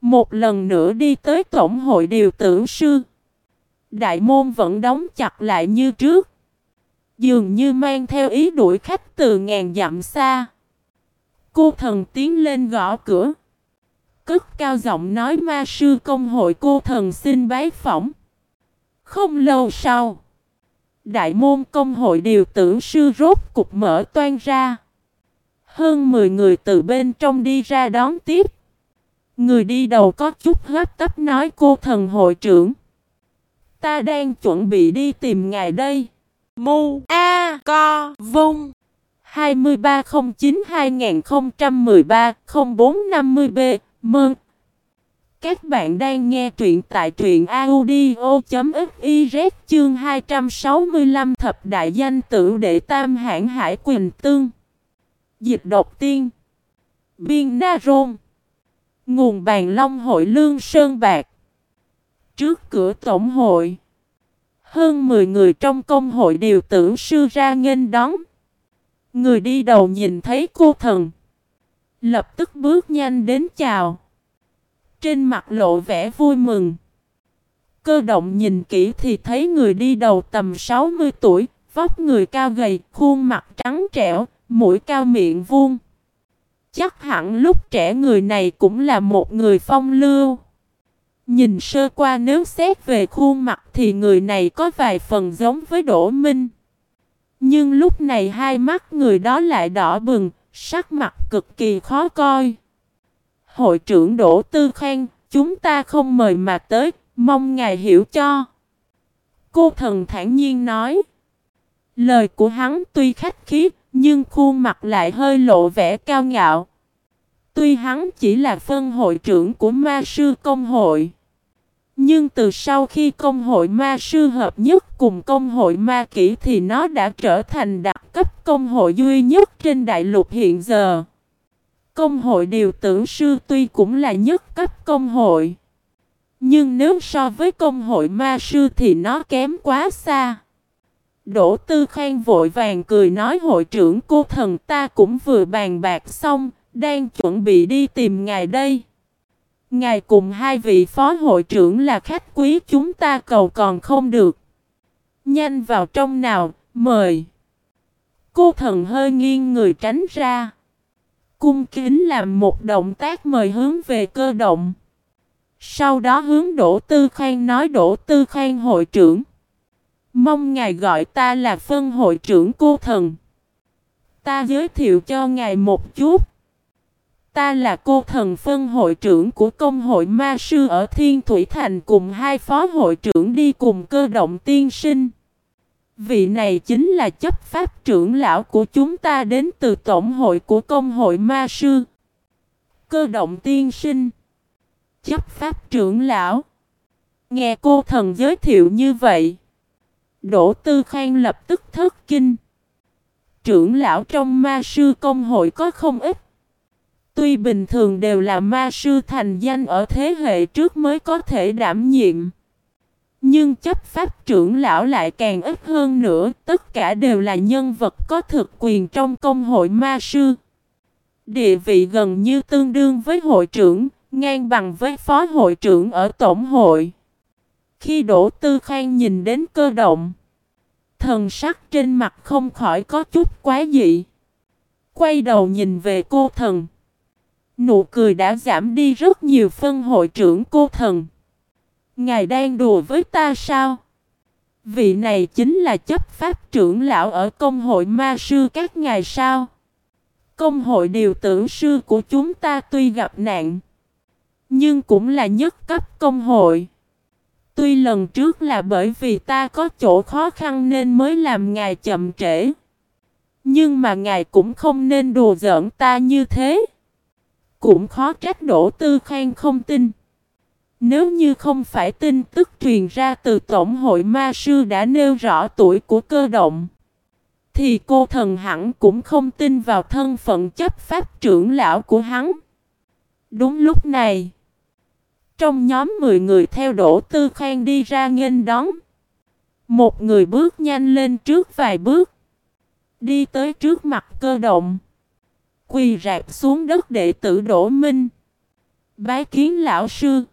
Một lần nữa đi tới tổng hội điều tử sư. Đại môn vẫn đóng chặt lại như trước. Dường như mang theo ý đuổi khách từ ngàn dặm xa. Cô thần tiến lên gõ cửa. Cất cao giọng nói, ma sư công hội cô thần xin bái phỏng. Không lâu sau. Đại môn công hội điều tử sư rốt cục mở toan ra. Hơn 10 người từ bên trong đi ra đón tiếp. Người đi đầu có chút gấp tấp nói, cô thần hội trưởng. Ta đang chuẩn bị đi tìm ngài đây. Mu A Co Vung. 2309-2013-0450B Mừng! Các bạn đang nghe truyện tại truyện audio.fiz chương 265 thập đại danh tử đệ tam hãng hải quyền tương. Dịch độc tiên. Biên Na Rôn. Nguồn bàn long hội lương sơn bạc. Trước cửa tổng hội hơn 10 người trong công hội đều tưởng sư ra nghênh đón. Người đi đầu nhìn thấy cô thần. Lập tức bước nhanh đến chào. Trên mặt lộ vẻ vui mừng. Cơ động nhìn kỹ thì thấy người đi đầu tầm 60 tuổi, vóc người cao gầy, khuôn mặt trắng trẻo, mũi cao miệng vuông. Chắc hẳn lúc trẻ người này cũng là một người phong lưu. Nhìn sơ qua nếu xét về khuôn mặt thì người này có vài phần giống với Đỗ Minh. Nhưng lúc này hai mắt người đó lại đỏ bừng, sắc mặt cực kỳ khó coi. Hội trưởng Đỗ Tư Khang, chúng ta không mời mà tới, mong ngài hiểu cho. Cô thần thản nhiên nói. Lời của hắn tuy khách khí, nhưng khuôn mặt lại hơi lộ vẻ cao ngạo. Tuy hắn chỉ là phân hội trưởng của ma sư công hội. Nhưng từ sau khi công hội ma sư hợp nhất cùng công hội ma kỹ thì nó đã trở thành đặc cấp công hội duy nhất trên đại lục hiện giờ. Công hội điều tưởng sư tuy cũng là nhất cấp công hội. Nhưng nếu so với công hội ma sư thì nó kém quá xa. Đỗ Tư Khang vội vàng cười nói hội trưởng cô thần ta cũng vừa bàn bạc xong, đang chuẩn bị đi tìm ngài đây. Ngài cùng hai vị phó hội trưởng là khách quý chúng ta cầu còn không được. Nhanh vào trong nào, mời. Cô thần hơi nghiêng người tránh ra. Cung kính làm một động tác mời hướng về cơ động. Sau đó hướng Đỗ Tư Khang nói Đỗ Tư Khang hội trưởng. Mong ngài gọi ta là phân hội trưởng cô thần. Ta giới thiệu cho ngài một chút. Ta là cô thần phân hội trưởng của công hội ma sư ở Thiên Thủy Thành cùng hai phó hội trưởng đi cùng cơ động tiên sinh. Vị này chính là chấp pháp trưởng lão của chúng ta đến từ tổng hội của công hội ma sư. Cơ động tiên sinh. Chấp pháp trưởng lão. Nghe cô thần giới thiệu như vậy. Đỗ Tư Khang lập tức thất kinh. Trưởng lão trong ma sư công hội có không ít. Tuy bình thường đều là ma sư thành danh ở thế hệ trước mới có thể đảm nhiệm. Nhưng chấp pháp trưởng lão lại càng ít hơn nữa, tất cả đều là nhân vật có thực quyền trong công hội ma sư. Địa vị gần như tương đương với hội trưởng, ngang bằng với phó hội trưởng ở tổng hội. Khi Đỗ Tư Khang nhìn đến cơ động, thần sắc trên mặt không khỏi có chút quá dị. Quay đầu nhìn về cô thần. Nụ cười đã giảm đi rất nhiều phân hội trưởng cô thần. Ngài đang đùa với ta sao? Vị này chính là chấp pháp trưởng lão ở công hội ma sư các ngài sao? Công hội điều tưởng sư của chúng ta tuy gặp nạn, nhưng cũng là nhất cấp công hội. Tuy lần trước là bởi vì ta có chỗ khó khăn nên mới làm ngài chậm trễ. Nhưng mà ngài cũng không nên đùa giỡn ta như thế. Cũng khó trách Đỗ Tư Khang không tin. Nếu như không phải tin tức truyền ra từ Tổng hội Ma Sư đã nêu rõ tuổi của cơ động, thì cô thần hẳn cũng không tin vào thân phận chấp pháp trưởng lão của hắn. Đúng lúc này, trong nhóm 10 người theo Đỗ Tư Khang đi ra nghênh đón. Một người bước nhanh lên trước vài bước, đi tới trước mặt cơ động. Quỳ rạp xuống đất đệ tử Đỗ Minh. Bái kiến lão sư.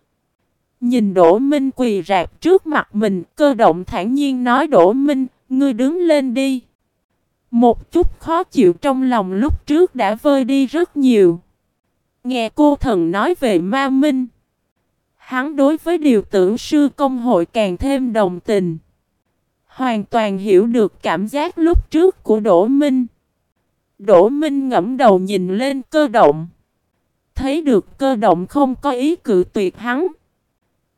Nhìn Đỗ Minh quỳ rạp trước mặt mình, cơ động thản nhiên nói Đỗ Minh, ngươi đứng lên đi. Một chút khó chịu trong lòng lúc trước đã vơi đi rất nhiều. Nghe cô thần nói về ma minh. Hắn đối với điều tưởng sư công hội càng thêm đồng tình. Hoàn toàn hiểu được cảm giác lúc trước của Đỗ Minh. Đỗ Minh ngẫm đầu nhìn lên cơ động. Thấy được cơ động không có ý cự tuyệt hắn.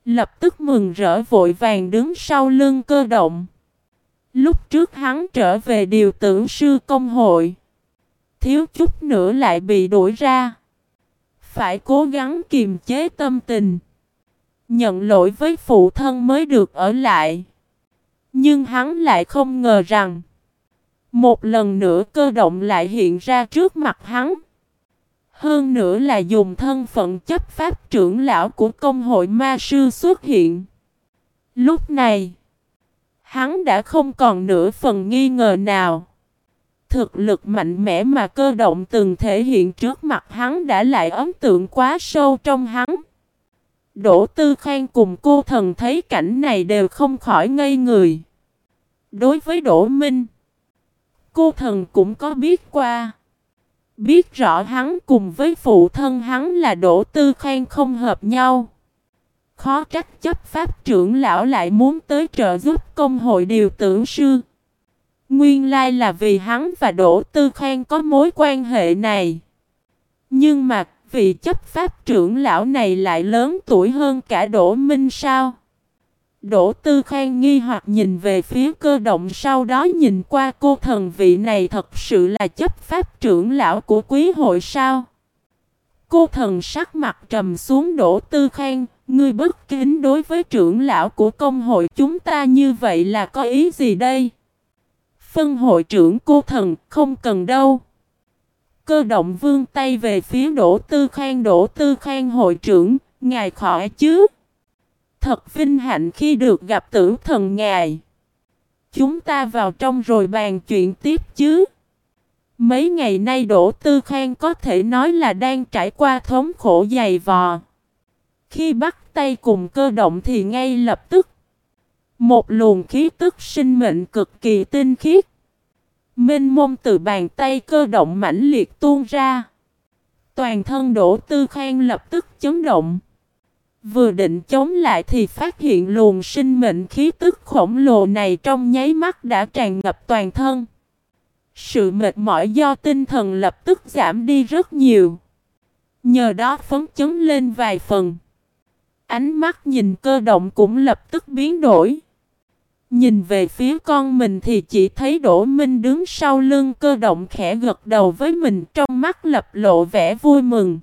Lập tức mừng rỡ vội vàng đứng sau lưng cơ động. Lúc trước hắn trở về điều tưởng sư công hội. Thiếu chút nữa lại bị đuổi ra. Phải cố gắng kiềm chế tâm tình. Nhận lỗi với phụ thân mới được ở lại. Nhưng hắn lại không ngờ rằng một lần nữa cơ động lại hiện ra trước mặt hắn. Hơn nữa là dùng thân phận chấp pháp trưởng lão của công hội ma sư xuất hiện. Lúc này, hắn đã không còn nửa phần nghi ngờ nào. Thực lực mạnh mẽ mà cơ động từng thể hiện trước mặt hắn đã lại ấn tượng quá sâu trong hắn. Đỗ Tư Khang cùng cô thần thấy cảnh này đều không khỏi ngây người. Đối với Đỗ Minh, cô thần cũng có biết qua. Biết rõ hắn cùng với phụ thân hắn là Đỗ Tư Khang không hợp nhau. Khó trách chấp pháp trưởng lão lại muốn tới trợ giúp công hội điều tưởng sư. Nguyên lai là vì hắn và Đỗ Tư Khang có mối quan hệ này. Nhưng mà, vị chấp pháp trưởng lão này lại lớn tuổi hơn cả Đỗ Minh sao? Đỗ Tư Khang nghi hoặc nhìn về phía cơ động sau đó nhìn qua cô thần vị này thật sự là chấp pháp trưởng lão của quý hội sao? Cô thần sắc mặt trầm xuống Đỗ Tư Khang, ngươi bất kính đối với trưởng lão của công hội chúng ta như vậy là có ý gì đây? Phân hội trưởng cô thần không cần đâu. Cơ động vương tay về phía Đỗ Tư Khang Đỗ Tư Khang hội trưởng, ngài khỏi chứ? Thật vinh hạnh khi được gặp tử thần ngài. Chúng ta vào trong rồi bàn chuyện tiếp chứ. Mấy ngày nay Đỗ Tư Khang có thể nói là đang trải qua thống khổ dày vò. Khi bắt tay cùng cơ động thì ngay lập tức, một luồng khí tức sinh mệnh cực kỳ tinh khiết. Minh mông từ bàn tay cơ động mãnh liệt tuôn ra. Toàn thân Đỗ Tư Khang lập tức chấn động. Vừa định chống lại thì phát hiện luồng sinh mệnh khí tức khổng lồ này trong nháy mắt đã tràn ngập toàn thân. Sự mệt mỏi do tinh thần lập tức giảm đi rất nhiều. Nhờ đó phấn chấn lên vài phần. Ánh mắt nhìn cơ động cũng lập tức biến đổi. Nhìn về phía con mình thì chỉ thấy Đỗ Minh đứng sau lưng cơ động khẽ gật đầu với mình, trong mắt lập lộ vẻ vui mừng.